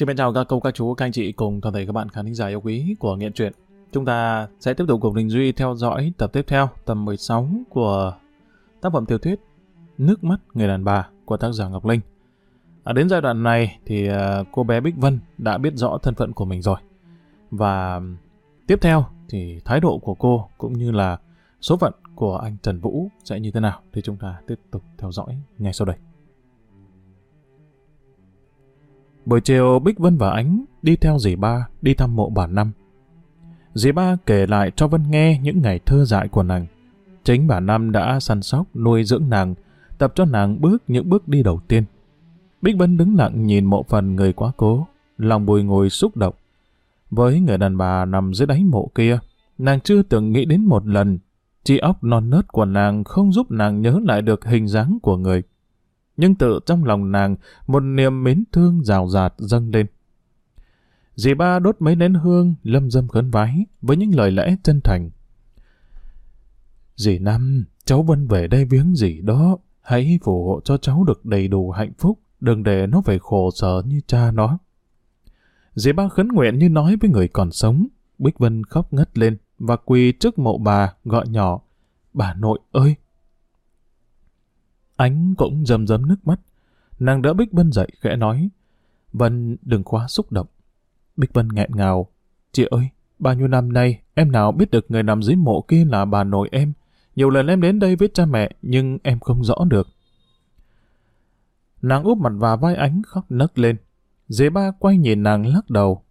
Xin mến chào các cô, các chú, các anh chị cùng toàn thể các bạn khán thính giả yêu quý của Nghiện Truyện. Chúng ta sẽ tiếp tục cùng Đình Duy theo dõi tập tiếp theo, tập 16 của tác phẩm tiểu thuyết Nước mắt người đàn bà của tác giả Ngọc Linh. À, đến giai đoạn này thì à, cô bé Bích Vân đã biết rõ thân phận của mình rồi. Và tiếp theo thì thái độ của cô cũng như là số phận của anh Trần Vũ sẽ như thế nào thì chúng ta tiếp tục theo dõi ngay sau đây. Buổi chiều Bích Vân và Ánh đi theo dì ba đi thăm mộ bà Năm. Dì ba kể lại cho Vân nghe những ngày thơ dại của nàng. Chính bà Năm đã săn sóc nuôi dưỡng nàng, tập cho nàng bước những bước đi đầu tiên. Bích Vân đứng lặng nhìn mộ phần người quá cố, lòng bùi ngồi xúc động. Với người đàn bà nằm dưới đáy mộ kia, nàng chưa từng nghĩ đến một lần. Chi óc non nớt của nàng không giúp nàng nhớ lại được hình dáng của người nhưng tự trong lòng nàng một niềm mến thương rào rạt dâng lên. Dì ba đốt mấy nén hương, lâm dâm khấn vái với những lời lẽ chân thành. Dì Năm, cháu Vân về đây viếng dì đó, hãy phù hộ cho cháu được đầy đủ hạnh phúc, đừng để nó phải khổ sở như cha nó. Dì ba khấn nguyện như nói với người còn sống, Bích Vân khóc ngất lên và quỳ trước mộ bà gọi nhỏ, bà nội ơi, Ánh cũng rầm rầm nước mắt. Nàng đỡ Bích Vân dậy khẽ nói. Vân đừng quá xúc động. Bích Vân nghẹn ngào. Chị ơi, bao nhiêu năm nay em nào biết được người nằm dưới mộ kia là bà nội em. Nhiều lần em đến đây với cha mẹ nhưng em không rõ được. Nàng úp mặt vào vai ánh khóc nấc lên. Dế ba quay nhìn nàng lắc đầu.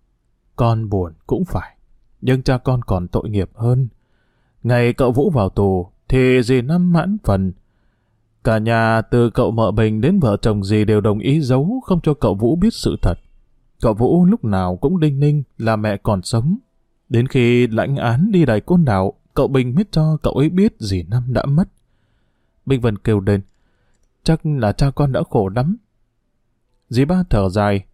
Con buồn cũng phải. Nhưng cha con còn tội nghiệp hơn. Ngày cậu Vũ vào tù thì dì năm mãn phần Cả nhà từ cậu mợ Bình đến vợ chồng gì đều đồng ý giấu không cho cậu Vũ biết sự thật. Cậu Vũ lúc nào cũng đinh ninh là mẹ còn sống. Đến khi lãnh án đi đài côn đảo, cậu Bình mới cho cậu ấy biết dì Năm đã mất. Bình Vân kêu lên, chắc là cha con đã khổ lắm. Dì ba thở dài,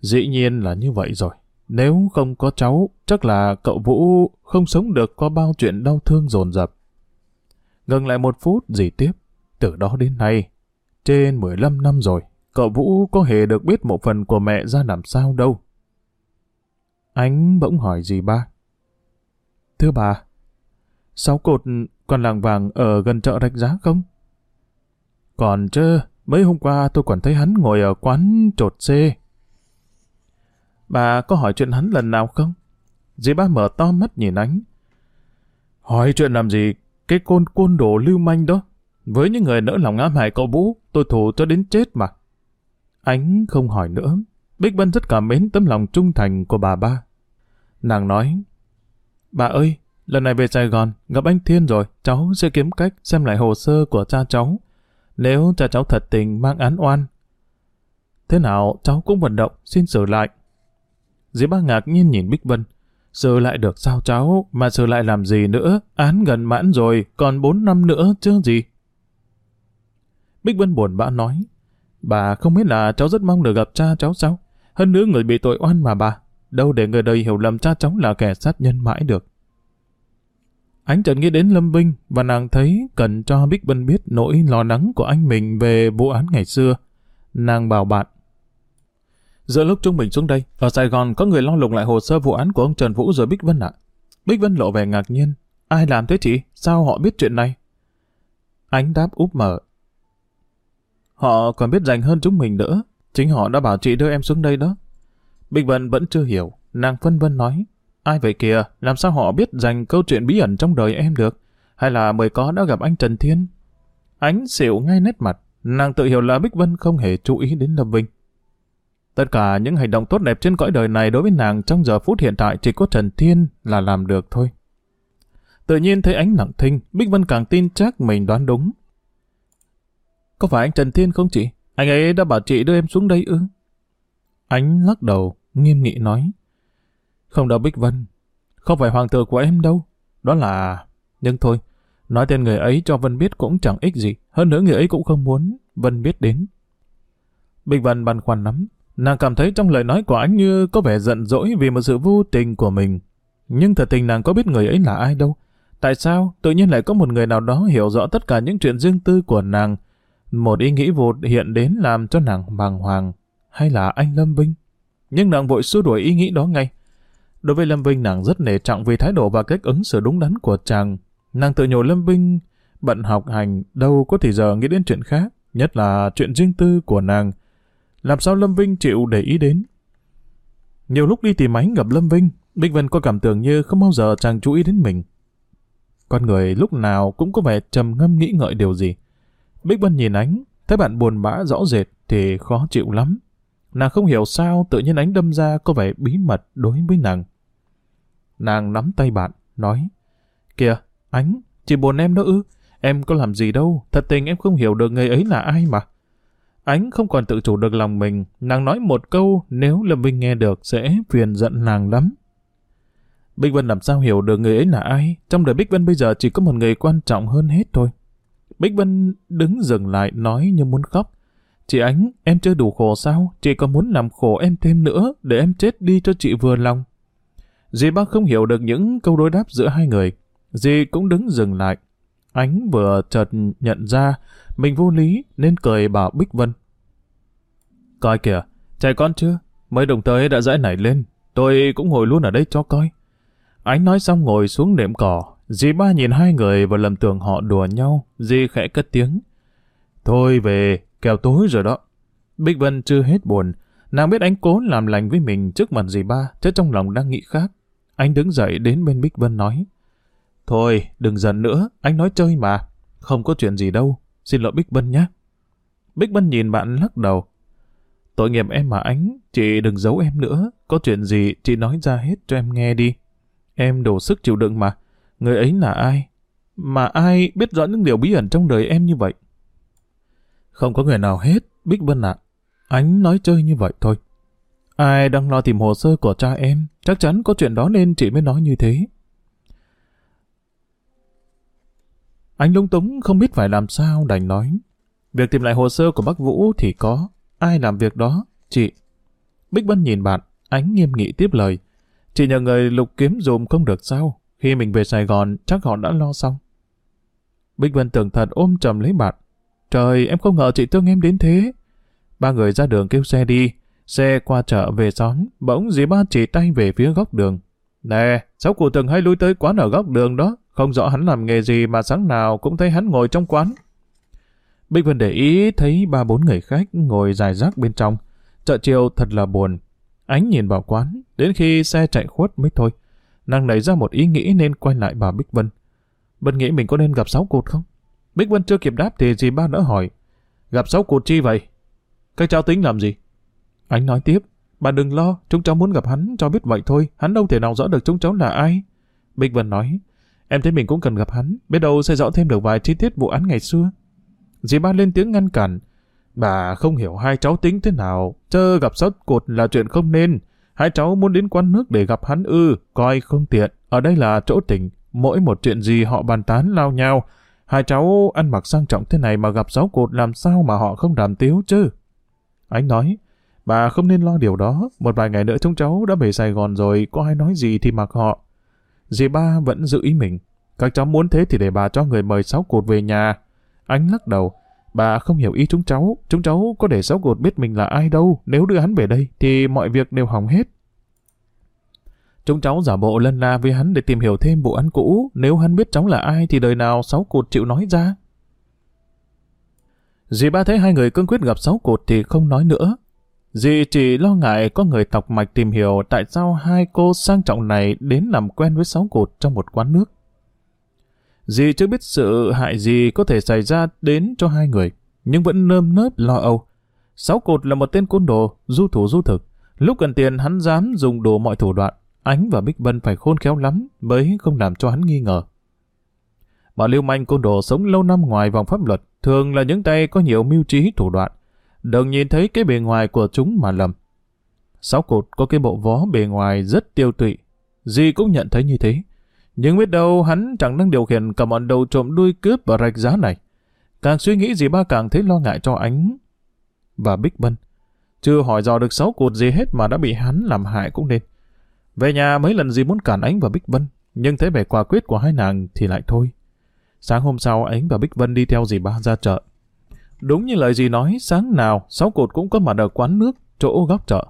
dĩ nhiên là như vậy rồi. Nếu không có cháu, chắc là cậu Vũ không sống được có bao chuyện đau thương dồn dập. Ngừng lại một phút, dì tiếp. Từ đó đến nay, trên 15 năm rồi, cậu Vũ có hề được biết một phần của mẹ ra làm sao đâu. ánh bỗng hỏi gì ba? Thưa bà, sáu cột còn làng vàng ở gần chợ rạch giá không? Còn chứ, mấy hôm qua tôi còn thấy hắn ngồi ở quán trột xê. Bà có hỏi chuyện hắn lần nào không? Dì ba mở to mắt nhìn ánh. Hỏi chuyện làm gì? Cái côn côn đồ lưu manh đó. Với những người nỡ lòng ám hại cậu Vũ, tôi thù cho đến chết mà. Ánh không hỏi nữa. Bích Vân rất cảm mến tấm lòng trung thành của bà ba. Nàng nói, Bà ơi, lần này về Sài Gòn, gặp anh Thiên rồi, cháu sẽ kiếm cách xem lại hồ sơ của cha cháu. Nếu cha cháu thật tình mang án oan, thế nào cháu cũng vận động, xin sửa lại. Dĩ ba ngạc nhiên nhìn Bích Vân. Sửa lại được sao cháu, mà sửa lại làm gì nữa, án gần mãn rồi, còn bốn năm nữa chứ gì. Bích Vân buồn bã nói, bà không biết là cháu rất mong được gặp cha cháu sao? Hơn nữa người bị tội oan mà bà, đâu để người đời hiểu lầm cha cháu là kẻ sát nhân mãi được. Ánh chợt nghĩ đến Lâm Vinh và nàng thấy cần cho Bích Vân biết nỗi lo lắng của anh mình về vụ án ngày xưa. Nàng bảo bạn. Giữa lúc Trung Bình xuống đây, ở Sài Gòn có người lo lục lại hồ sơ vụ án của ông Trần Vũ rồi Bích Vân ạ. Bích Vân lộ vẻ ngạc nhiên. Ai làm thế chị? Sao họ biết chuyện này? Ánh đáp úp mở. Họ còn biết dành hơn chúng mình nữa. Chính họ đã bảo chị đưa em xuống đây đó. Bích Vân vẫn chưa hiểu. Nàng phân vân nói. Ai vậy kìa? Làm sao họ biết dành câu chuyện bí ẩn trong đời em được? Hay là mời có đã gặp anh Trần Thiên? Ánh xỉu ngay nét mặt. Nàng tự hiểu là Bích Vân không hề chú ý đến Lâm Vinh. Tất cả những hành động tốt đẹp trên cõi đời này đối với nàng trong giờ phút hiện tại chỉ có Trần Thiên là làm được thôi. Tự nhiên thấy ánh lặng thinh, Bích Vân càng tin chắc mình đoán đúng. Có phải anh Trần Thiên không chị? Anh ấy đã bảo chị đưa em xuống đây ư? Ánh lắc đầu, nghiêm nghị nói. Không đâu Bích Vân. Không phải hoàng tử của em đâu. Đó là... Nhưng thôi, nói tên người ấy cho Vân biết cũng chẳng ích gì. Hơn nữa người ấy cũng không muốn Vân biết đến. Bích Vân băn khoăn lắm. Nàng cảm thấy trong lời nói của anh như có vẻ giận dỗi vì một sự vô tình của mình. Nhưng thật tình nàng có biết người ấy là ai đâu. Tại sao tự nhiên lại có một người nào đó hiểu rõ tất cả những chuyện riêng tư của nàng một ý nghĩ vụt hiện đến làm cho nàng bàng hoàng. Hay là anh Lâm Vinh? nhưng nàng vội xua đuổi ý nghĩ đó ngay. Đối với Lâm Vinh nàng rất nể trọng vì thái độ và cách ứng xử đúng đắn của chàng. Nàng tự nhủ Lâm Vinh bận học hành đâu có thì giờ nghĩ đến chuyện khác, nhất là chuyện riêng tư của nàng. Làm sao Lâm Vinh chịu để ý đến? Nhiều lúc đi tìm máy gặp Lâm Vinh, Bích Vân có cảm tưởng như không bao giờ chàng chú ý đến mình. Con người lúc nào cũng có vẻ trầm ngâm nghĩ ngợi điều gì. Bích Vân nhìn ánh, thấy bạn buồn bã rõ rệt thì khó chịu lắm. Nàng không hiểu sao tự nhiên ánh đâm ra có vẻ bí mật đối với nàng. Nàng nắm tay bạn, nói Kìa, ánh, chỉ buồn em đó ư, em có làm gì đâu, thật tình em không hiểu được người ấy là ai mà. Ánh không còn tự chủ được lòng mình, nàng nói một câu nếu Lâm Vinh nghe được sẽ phiền giận nàng lắm. Bích Vân làm sao hiểu được người ấy là ai, trong đời Bích Vân bây giờ chỉ có một người quan trọng hơn hết thôi. Bích Vân đứng dừng lại nói như muốn khóc. Chị Ánh, em chưa đủ khổ sao? Chị có muốn làm khổ em thêm nữa để em chết đi cho chị vừa lòng. Dì bác không hiểu được những câu đối đáp giữa hai người. Dì cũng đứng dừng lại. Ánh vừa chợt nhận ra mình vô lý nên cười bảo Bích Vân. Coi kìa, chạy con chưa? Mới đồng tới đã dãi nảy lên. Tôi cũng ngồi luôn ở đây cho coi. Ánh nói xong ngồi xuống nệm cỏ. Dì ba nhìn hai người và lầm tưởng họ đùa nhau. Dì khẽ cất tiếng. Thôi về, kèo tối rồi đó. Bích Vân chưa hết buồn. Nàng biết anh cố làm lành với mình trước mặt dì ba, chứ trong lòng đang nghĩ khác. Anh đứng dậy đến bên Bích Vân nói. Thôi, đừng giận nữa, anh nói chơi mà. Không có chuyện gì đâu, xin lỗi Bích Vân nhé. Bích Vân nhìn bạn lắc đầu. Tội nghiệp em mà ánh, chị đừng giấu em nữa. Có chuyện gì chị nói ra hết cho em nghe đi. Em đủ sức chịu đựng mà. Người ấy là ai? Mà ai biết rõ những điều bí ẩn trong đời em như vậy? Không có người nào hết, Bích Vân ạ. Ánh nói chơi như vậy thôi. Ai đang lo tìm hồ sơ của cha em, chắc chắn có chuyện đó nên chị mới nói như thế. Anh lung túng không biết phải làm sao đành nói. Việc tìm lại hồ sơ của bác Vũ thì có. Ai làm việc đó? Chị. Bích Vân nhìn bạn, ánh nghiêm nghị tiếp lời. Chị nhờ người lục kiếm dùm không được sao? Khi mình về Sài Gòn, chắc họ đã lo xong. Bích Vân tưởng thật ôm trầm lấy bạn. Trời, em không ngờ chị thương em đến thế. Ba người ra đường kêu xe đi. Xe qua chợ về xóm, bỗng dì ba chỉ tay về phía góc đường. Nè, cháu cụ từng hay lui tới quán ở góc đường đó. Không rõ hắn làm nghề gì mà sáng nào cũng thấy hắn ngồi trong quán. Bích Vân để ý thấy ba bốn người khách ngồi dài rác bên trong. Chợ chiều thật là buồn. Ánh nhìn vào quán, đến khi xe chạy khuất mới thôi. Nàng nảy ra một ý nghĩ nên quay lại bà Bích Vân. Vân nghĩ mình có nên gặp sáu cột không? Bích Vân chưa kịp đáp thì dì ba đã hỏi. Gặp sáu cột chi vậy? Các cháu tính làm gì? Anh nói tiếp. Bà đừng lo, chúng cháu muốn gặp hắn cho biết vậy thôi. Hắn đâu thể nào rõ được chúng cháu là ai. Bích Vân nói. Em thấy mình cũng cần gặp hắn. Biết đâu sẽ rõ thêm được vài chi tiết vụ án ngày xưa. Dì ba lên tiếng ngăn cản. Bà không hiểu hai cháu tính thế nào. Chơ gặp sáu cột là chuyện không nên. Hai cháu muốn đến quán nước để gặp hắn ư. Coi không tiện. Ở đây là chỗ tỉnh. Mỗi một chuyện gì họ bàn tán lao nhau. Hai cháu ăn mặc sang trọng thế này mà gặp sáu cột làm sao mà họ không đàm tiếu chứ? Anh nói, bà không nên lo điều đó. Một vài ngày nữa chúng cháu đã về Sài Gòn rồi, có ai nói gì thì mặc họ. Dì ba vẫn giữ ý mình. Các cháu muốn thế thì để bà cho người mời sáu cột về nhà. Anh lắc đầu. Bà không hiểu ý chúng cháu. Chúng cháu có để sáu cột biết mình là ai đâu. Nếu đưa hắn về đây, thì mọi việc đều hỏng hết. Chúng cháu giả bộ lân la với hắn để tìm hiểu thêm bộ án cũ. Nếu hắn biết cháu là ai, thì đời nào sáu cột chịu nói ra. Dì ba thấy hai người cương quyết gặp sáu cột thì không nói nữa. Dì chỉ lo ngại có người tọc mạch tìm hiểu tại sao hai cô sang trọng này đến làm quen với sáu cột trong một quán nước. Dì chưa biết sự hại gì có thể xảy ra đến cho hai người, nhưng vẫn nơm nớp lo âu. Sáu cột là một tên côn đồ, du thủ du thực. Lúc cần tiền hắn dám dùng đồ mọi thủ đoạn. Ánh và Bích Vân phải khôn khéo lắm mới không làm cho hắn nghi ngờ. Bọn lưu manh côn đồ sống lâu năm ngoài vòng pháp luật thường là những tay có nhiều mưu trí thủ đoạn. Đừng nhìn thấy cái bề ngoài của chúng mà lầm. Sáu cột có cái bộ vó bề ngoài rất tiêu tụy. Dì cũng nhận thấy như thế. Nhưng biết đâu hắn chẳng đang điều khiển cả bọn đầu trộm đuôi cướp và rạch giá này. Càng suy nghĩ gì ba càng thấy lo ngại cho ánh và Bích Vân. Chưa hỏi dò được sáu cột gì hết mà đã bị hắn làm hại cũng nên. Về nhà mấy lần gì muốn cản ánh và Bích Vân, nhưng thấy vẻ quả quyết của hai nàng thì lại thôi. Sáng hôm sau ánh và Bích Vân đi theo dì ba ra chợ. Đúng như lời dì nói, sáng nào sáu cột cũng có mặt ở quán nước, chỗ góc chợ.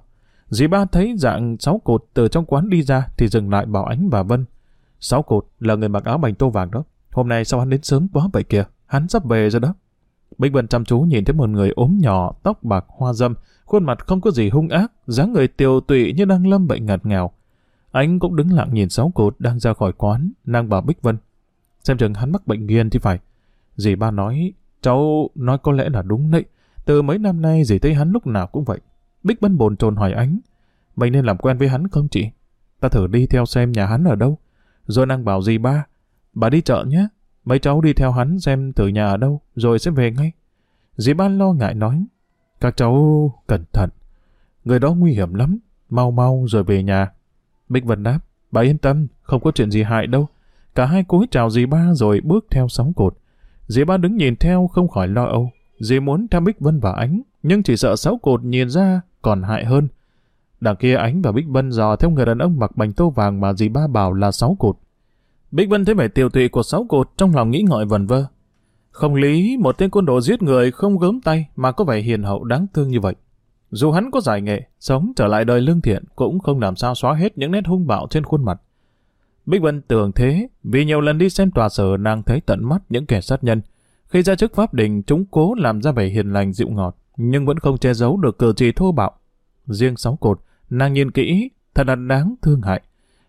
Dì ba thấy dạng sáu cột từ trong quán đi ra thì dừng lại bảo Ánh và Vân. Sáu cột là người mặc áo bành tô vàng đó. Hôm nay sao hắn đến sớm quá vậy kìa? Hắn sắp về rồi đó. Bích Vân chăm chú nhìn thấy một người ốm nhỏ, tóc bạc hoa dâm, khuôn mặt không có gì hung ác, dáng người tiều tụy như đang lâm bệnh ngặt nghèo. Anh cũng đứng lặng nhìn sáu cột đang ra khỏi quán, nàng bảo Bích Vân. Xem chừng hắn mắc bệnh nghiền thì phải. Dì ba nói, cháu nói có lẽ là đúng đấy. Từ mấy năm nay dì thấy hắn lúc nào cũng vậy. Bích Vân bồn chồn hỏi ánh, mình nên làm quen với hắn không chị? Ta thử đi theo xem nhà hắn ở đâu. Rồi nàng bảo dì ba, bà đi chợ nhé, mấy cháu đi theo hắn xem từ nhà ở đâu, rồi sẽ về ngay. Dì ba lo ngại nói, các cháu cẩn thận, người đó nguy hiểm lắm, mau mau rồi về nhà. Bích Vân đáp, bà yên tâm, không có chuyện gì hại đâu. Cả hai cúi chào dì ba rồi bước theo sóng cột. Dì ba đứng nhìn theo không khỏi lo âu. Dì muốn thăm Bích Vân và Ánh, nhưng chỉ sợ sáu cột nhìn ra còn hại hơn. Đằng kia Ánh và Bích Vân dò theo người đàn ông mặc bành tô vàng mà dì ba bảo là sáu cột. Bích Vân thấy vẻ tiêu tụy của sáu cột trong lòng nghĩ ngợi vần vơ. Không lý một tên côn đồ giết người không gớm tay mà có vẻ hiền hậu đáng thương như vậy. Dù hắn có giải nghệ, sống trở lại đời lương thiện cũng không làm sao xóa hết những nét hung bạo trên khuôn mặt. Bích Vân tưởng thế, vì nhiều lần đi xem tòa sở nàng thấy tận mắt những kẻ sát nhân. Khi ra chức pháp đình, chúng cố làm ra vẻ hiền lành dịu ngọt, nhưng vẫn không che giấu được cử chỉ thô bạo. Riêng sáu cột, nàng nhìn kỹ, thật là đáng thương hại.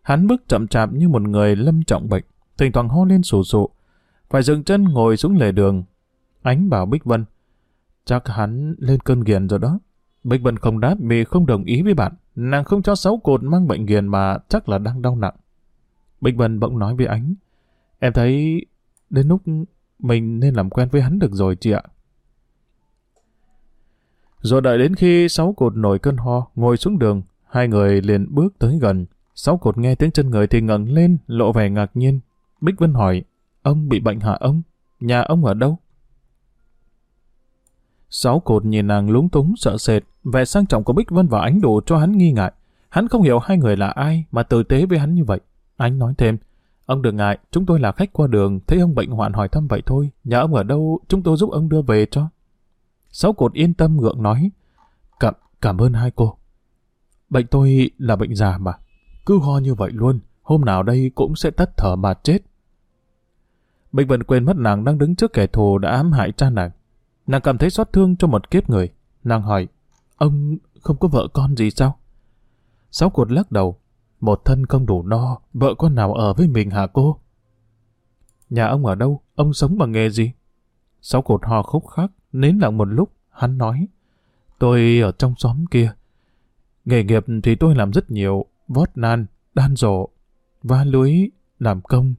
Hắn bước chậm chạp như một người lâm trọng bệnh, thỉnh thoảng ho lên sù sụ. Phải dừng chân ngồi xuống lề đường. Ánh bảo Bích Vân, chắc hắn lên cơn ghiền rồi đó. Bích Vân không đáp vì không đồng ý với bạn. Nàng không cho sáu cột mang bệnh ghiền mà chắc là đang đau nặng. Bích Vân bỗng nói với Ánh, em thấy đến lúc mình nên làm quen với hắn được rồi chị ạ. Rồi đợi đến khi sáu cột nổi cơn ho, ngồi xuống đường, hai người liền bước tới gần. Sáu cột nghe tiếng chân người thì ngẩng lên, lộ vẻ ngạc nhiên. Bích Vân hỏi, ông bị bệnh hả ông? Nhà ông ở đâu? Sáu cột nhìn nàng lúng túng sợ sệt, vẻ sang trọng của Bích Vân và ánh đủ cho hắn nghi ngại. Hắn không hiểu hai người là ai mà tử tế với hắn như vậy. Anh nói thêm, ông đừng ngại, chúng tôi là khách qua đường, thấy ông bệnh hoạn hỏi thăm vậy thôi, nhà ông ở đâu, chúng tôi giúp ông đưa về cho. Sáu cột yên tâm ngượng nói, cảm, cảm ơn hai cô. Bệnh tôi là bệnh già mà, cứ ho như vậy luôn, hôm nào đây cũng sẽ tắt thở mà chết. Bệnh vẫn quên mất nàng đang đứng trước kẻ thù đã ám hại cha nàng. Nàng cảm thấy xót thương cho một kiếp người. Nàng hỏi, ông không có vợ con gì sao? Sáu cột lắc đầu, một thân không đủ no, vợ con nào ở với mình hả cô? Nhà ông ở đâu? Ông sống bằng nghề gì? Sáu cột ho khúc khắc, nến lặng một lúc, hắn nói. Tôi ở trong xóm kia. Nghề nghiệp thì tôi làm rất nhiều, vót nan, đan rổ, va lưới, làm công.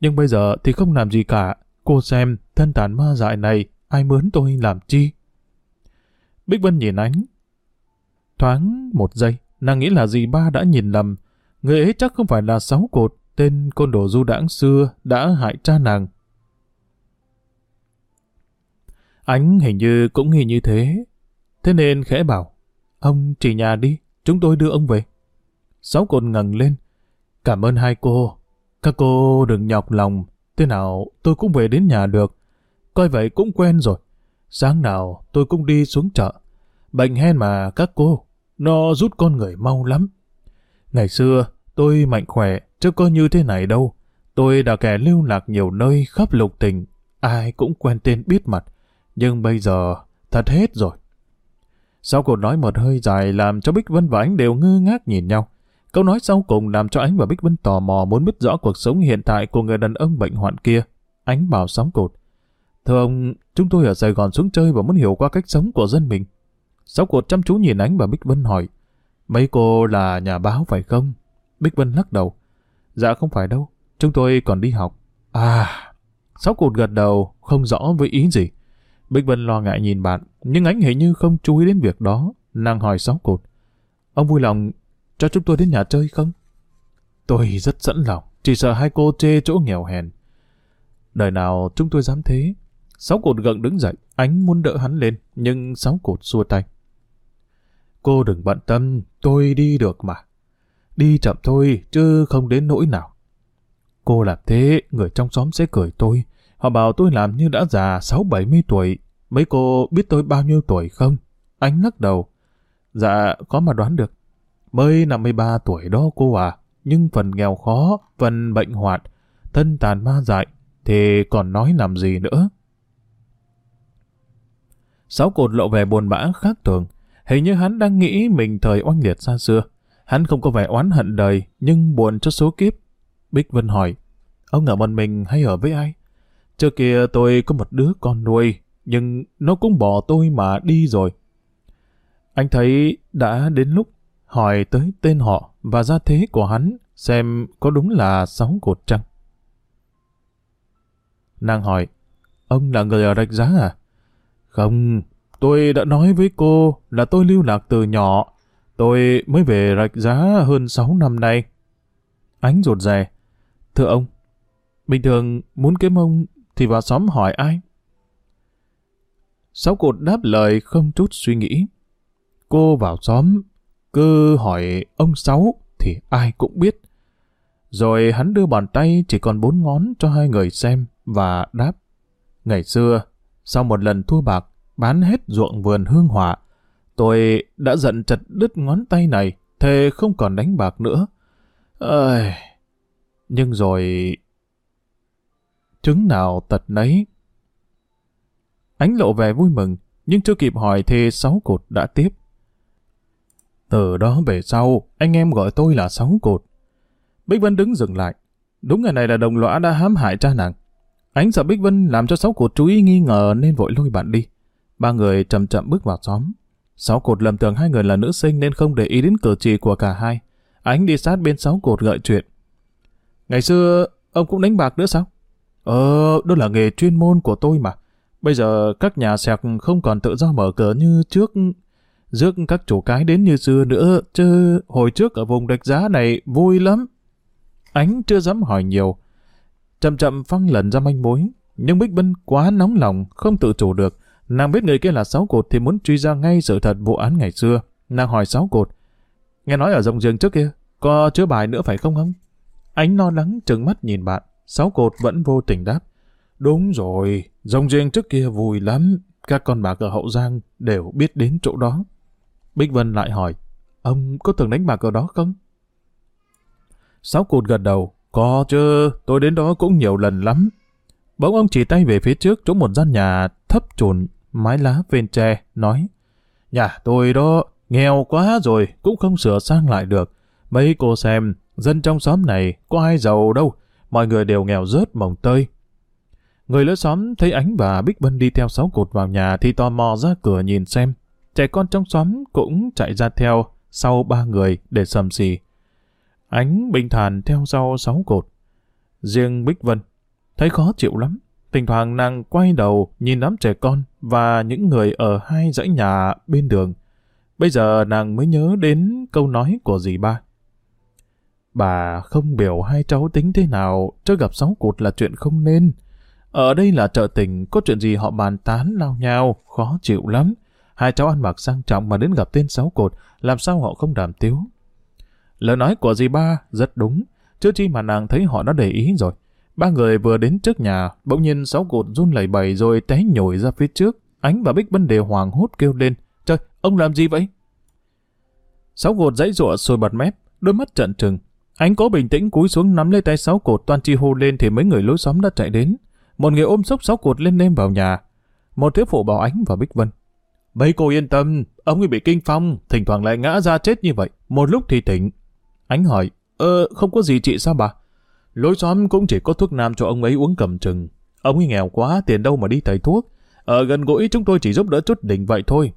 Nhưng bây giờ thì không làm gì cả. Cô xem, thân tàn ma dại này, ai mướn tôi làm chi? Bích Vân nhìn ánh. Thoáng một giây, nàng nghĩ là dì ba đã nhìn lầm. Người ấy chắc không phải là sáu cột, tên côn đồ du đãng xưa đã hại cha nàng. Ánh hình như cũng nghĩ như thế. Thế nên khẽ bảo, ông chỉ nhà đi, chúng tôi đưa ông về. Sáu cột ngẩng lên. Cảm ơn hai cô. Các cô đừng nhọc lòng, thế nào tôi cũng về đến nhà được. Coi vậy cũng quen rồi. Sáng nào tôi cũng đi xuống chợ. Bệnh hen mà các cô, nó rút con người mau lắm. Ngày xưa, tôi mạnh khỏe, chứ có như thế này đâu. Tôi đã kẻ lưu lạc nhiều nơi khắp lục tình, ai cũng quen tên biết mặt. Nhưng bây giờ, thật hết rồi. Sau cuộc nói một hơi dài làm cho Bích Vân và Ánh đều ngơ ngác nhìn nhau. Câu nói sau cùng làm cho Ánh và Bích Vân tò mò muốn biết rõ cuộc sống hiện tại của người đàn ông bệnh hoạn kia. Ánh bảo sóng cột. Thưa ông, chúng tôi ở Sài Gòn xuống chơi và muốn hiểu qua cách sống của dân mình. Sáu cột chăm chú nhìn Ánh và Bích Vân hỏi. Mấy cô là nhà báo phải không? Bích Vân lắc đầu. Dạ không phải đâu, chúng tôi còn đi học. À, sáu cột gật đầu, không rõ với ý gì. Bích Vân lo ngại nhìn bạn, nhưng Ánh hình như không chú ý đến việc đó. Nàng hỏi sáu cột. Ông vui lòng cho chúng tôi đến nhà chơi không? Tôi rất sẵn lòng, chỉ sợ hai cô chê chỗ nghèo hèn. Đời nào chúng tôi dám thế? Sáu cột gượng đứng dậy, ánh muốn đỡ hắn lên, nhưng sáu cột xua tay. Cô đừng bận tâm, tôi đi được mà. Đi chậm thôi, chứ không đến nỗi nào. Cô làm thế, người trong xóm sẽ cười tôi. Họ bảo tôi làm như đã già sáu bảy mươi tuổi. Mấy cô biết tôi bao nhiêu tuổi không? anh lắc đầu. Dạ, có mà đoán được. Mới 53 tuổi đó cô à, nhưng phần nghèo khó, phần bệnh hoạn, thân tàn ma dại, thì còn nói làm gì nữa. Sáu cột lộ vẻ buồn bã khác thường, hình như hắn đang nghĩ mình thời oanh liệt xa xưa. Hắn không có vẻ oán hận đời, nhưng buồn cho số kiếp. Bích Vân hỏi, ông ở một mình hay ở với ai? Trước kia tôi có một đứa con nuôi, nhưng nó cũng bỏ tôi mà đi rồi. Anh thấy đã đến lúc hỏi tới tên họ và gia thế của hắn xem có đúng là sáu cột trăng. Nàng hỏi, ông là người ở Rạch Giá à? Không, tôi đã nói với cô là tôi lưu lạc từ nhỏ. Tôi mới về Rạch Giá hơn 6 năm nay. Ánh rụt rè. Thưa ông, bình thường muốn kiếm ông thì vào xóm hỏi ai? Sáu cột đáp lời không chút suy nghĩ. Cô vào xóm, cứ hỏi ông Sáu thì ai cũng biết. Rồi hắn đưa bàn tay chỉ còn bốn ngón cho hai người xem và đáp. Ngày xưa, sau một lần thua bạc, bán hết ruộng vườn hương hỏa, tôi đã giận chật đứt ngón tay này, thề không còn đánh bạc nữa. Ơi... Nhưng rồi chứng nào tật nấy. Ánh lộ vẻ vui mừng, nhưng chưa kịp hỏi thì sáu cột đã tiếp. Từ đó về sau, anh em gọi tôi là sáu cột. Bích Vân đứng dừng lại. Đúng ngày này là đồng lõa đã hãm hại cha nàng. Ánh sợ Bích Vân làm cho sáu cột chú ý nghi ngờ nên vội lôi bạn đi. Ba người chậm chậm bước vào xóm. Sáu cột lầm tưởng hai người là nữ sinh nên không để ý đến cử chỉ của cả hai. Ánh đi sát bên sáu cột gợi chuyện. Ngày xưa, ông cũng đánh bạc nữa sao? Ờ, đó là nghề chuyên môn của tôi mà. Bây giờ các nhà sạc không còn tự do mở cửa như trước rước các chủ cái đến như xưa nữa, chứ hồi trước ở vùng đạch giá này vui lắm. Ánh chưa dám hỏi nhiều. Chậm chậm phăng lần ra manh mối, nhưng Bích Vân quá nóng lòng, không tự chủ được. Nàng biết người kia là sáu cột thì muốn truy ra ngay sự thật vụ án ngày xưa. Nàng hỏi sáu cột. Nghe nói ở dòng giường trước kia, có chứa bài nữa phải không không? Ánh lo lắng trừng mắt nhìn bạn, sáu cột vẫn vô tình đáp. Đúng rồi, rồng riêng trước kia vui lắm, các con bạc ở Hậu Giang đều biết đến chỗ đó. Bích Vân lại hỏi, ông có từng đánh bạc ở đó không? Sáu cột gật đầu, có chứ, tôi đến đó cũng nhiều lần lắm. Bỗng ông chỉ tay về phía trước chỗ một gian nhà thấp trùn, mái lá phên tre, nói, Nhà tôi đó, nghèo quá rồi, cũng không sửa sang lại được. Mấy cô xem, dân trong xóm này có ai giàu đâu, mọi người đều nghèo rớt mồng tơi. Người lớn xóm thấy Ánh và Bích Vân đi theo sáu cột vào nhà thì tò mò ra cửa nhìn xem trẻ con trong xóm cũng chạy ra theo sau ba người để sầm xì. Ánh bình thản theo sau sáu cột. Riêng Bích Vân thấy khó chịu lắm. Thỉnh thoảng nàng quay đầu nhìn đám trẻ con và những người ở hai dãy nhà bên đường. Bây giờ nàng mới nhớ đến câu nói của dì ba. Bà không biểu hai cháu tính thế nào, cho gặp sáu cột là chuyện không nên. Ở đây là chợ tình, có chuyện gì họ bàn tán lao nhau, khó chịu lắm. Hai cháu ăn mặc sang trọng mà đến gặp tên sáu cột, làm sao họ không đàm tiếu. Lời nói của dì ba rất đúng, chứ chi mà nàng thấy họ đã để ý rồi. Ba người vừa đến trước nhà, bỗng nhiên sáu cột run lẩy bẩy rồi té nhồi ra phía trước. Ánh và Bích Bân đều hoàng hốt kêu lên. Trời, ông làm gì vậy? Sáu cột dãy rụa sôi bật mép, đôi mắt trận trừng. Ánh cố bình tĩnh cúi xuống nắm lấy tay sáu cột toàn chi hô lên thì mấy người lối xóm đã chạy đến. Một người ôm sốc sáu cột lên nêm vào nhà. Một thiếu phụ bảo Ánh và Bích Vân. Mấy cô yên tâm, ông ấy bị kinh phong, thỉnh thoảng lại ngã ra chết như vậy, một lúc thì tỉnh. Ánh hỏi, ơ, không có gì chị sao bà? Lối xóm cũng chỉ có thuốc nam cho ông ấy uống cầm chừng. Ông ấy nghèo quá, tiền đâu mà đi thầy thuốc. Ở gần gũi chúng tôi chỉ giúp đỡ chút đỉnh vậy thôi.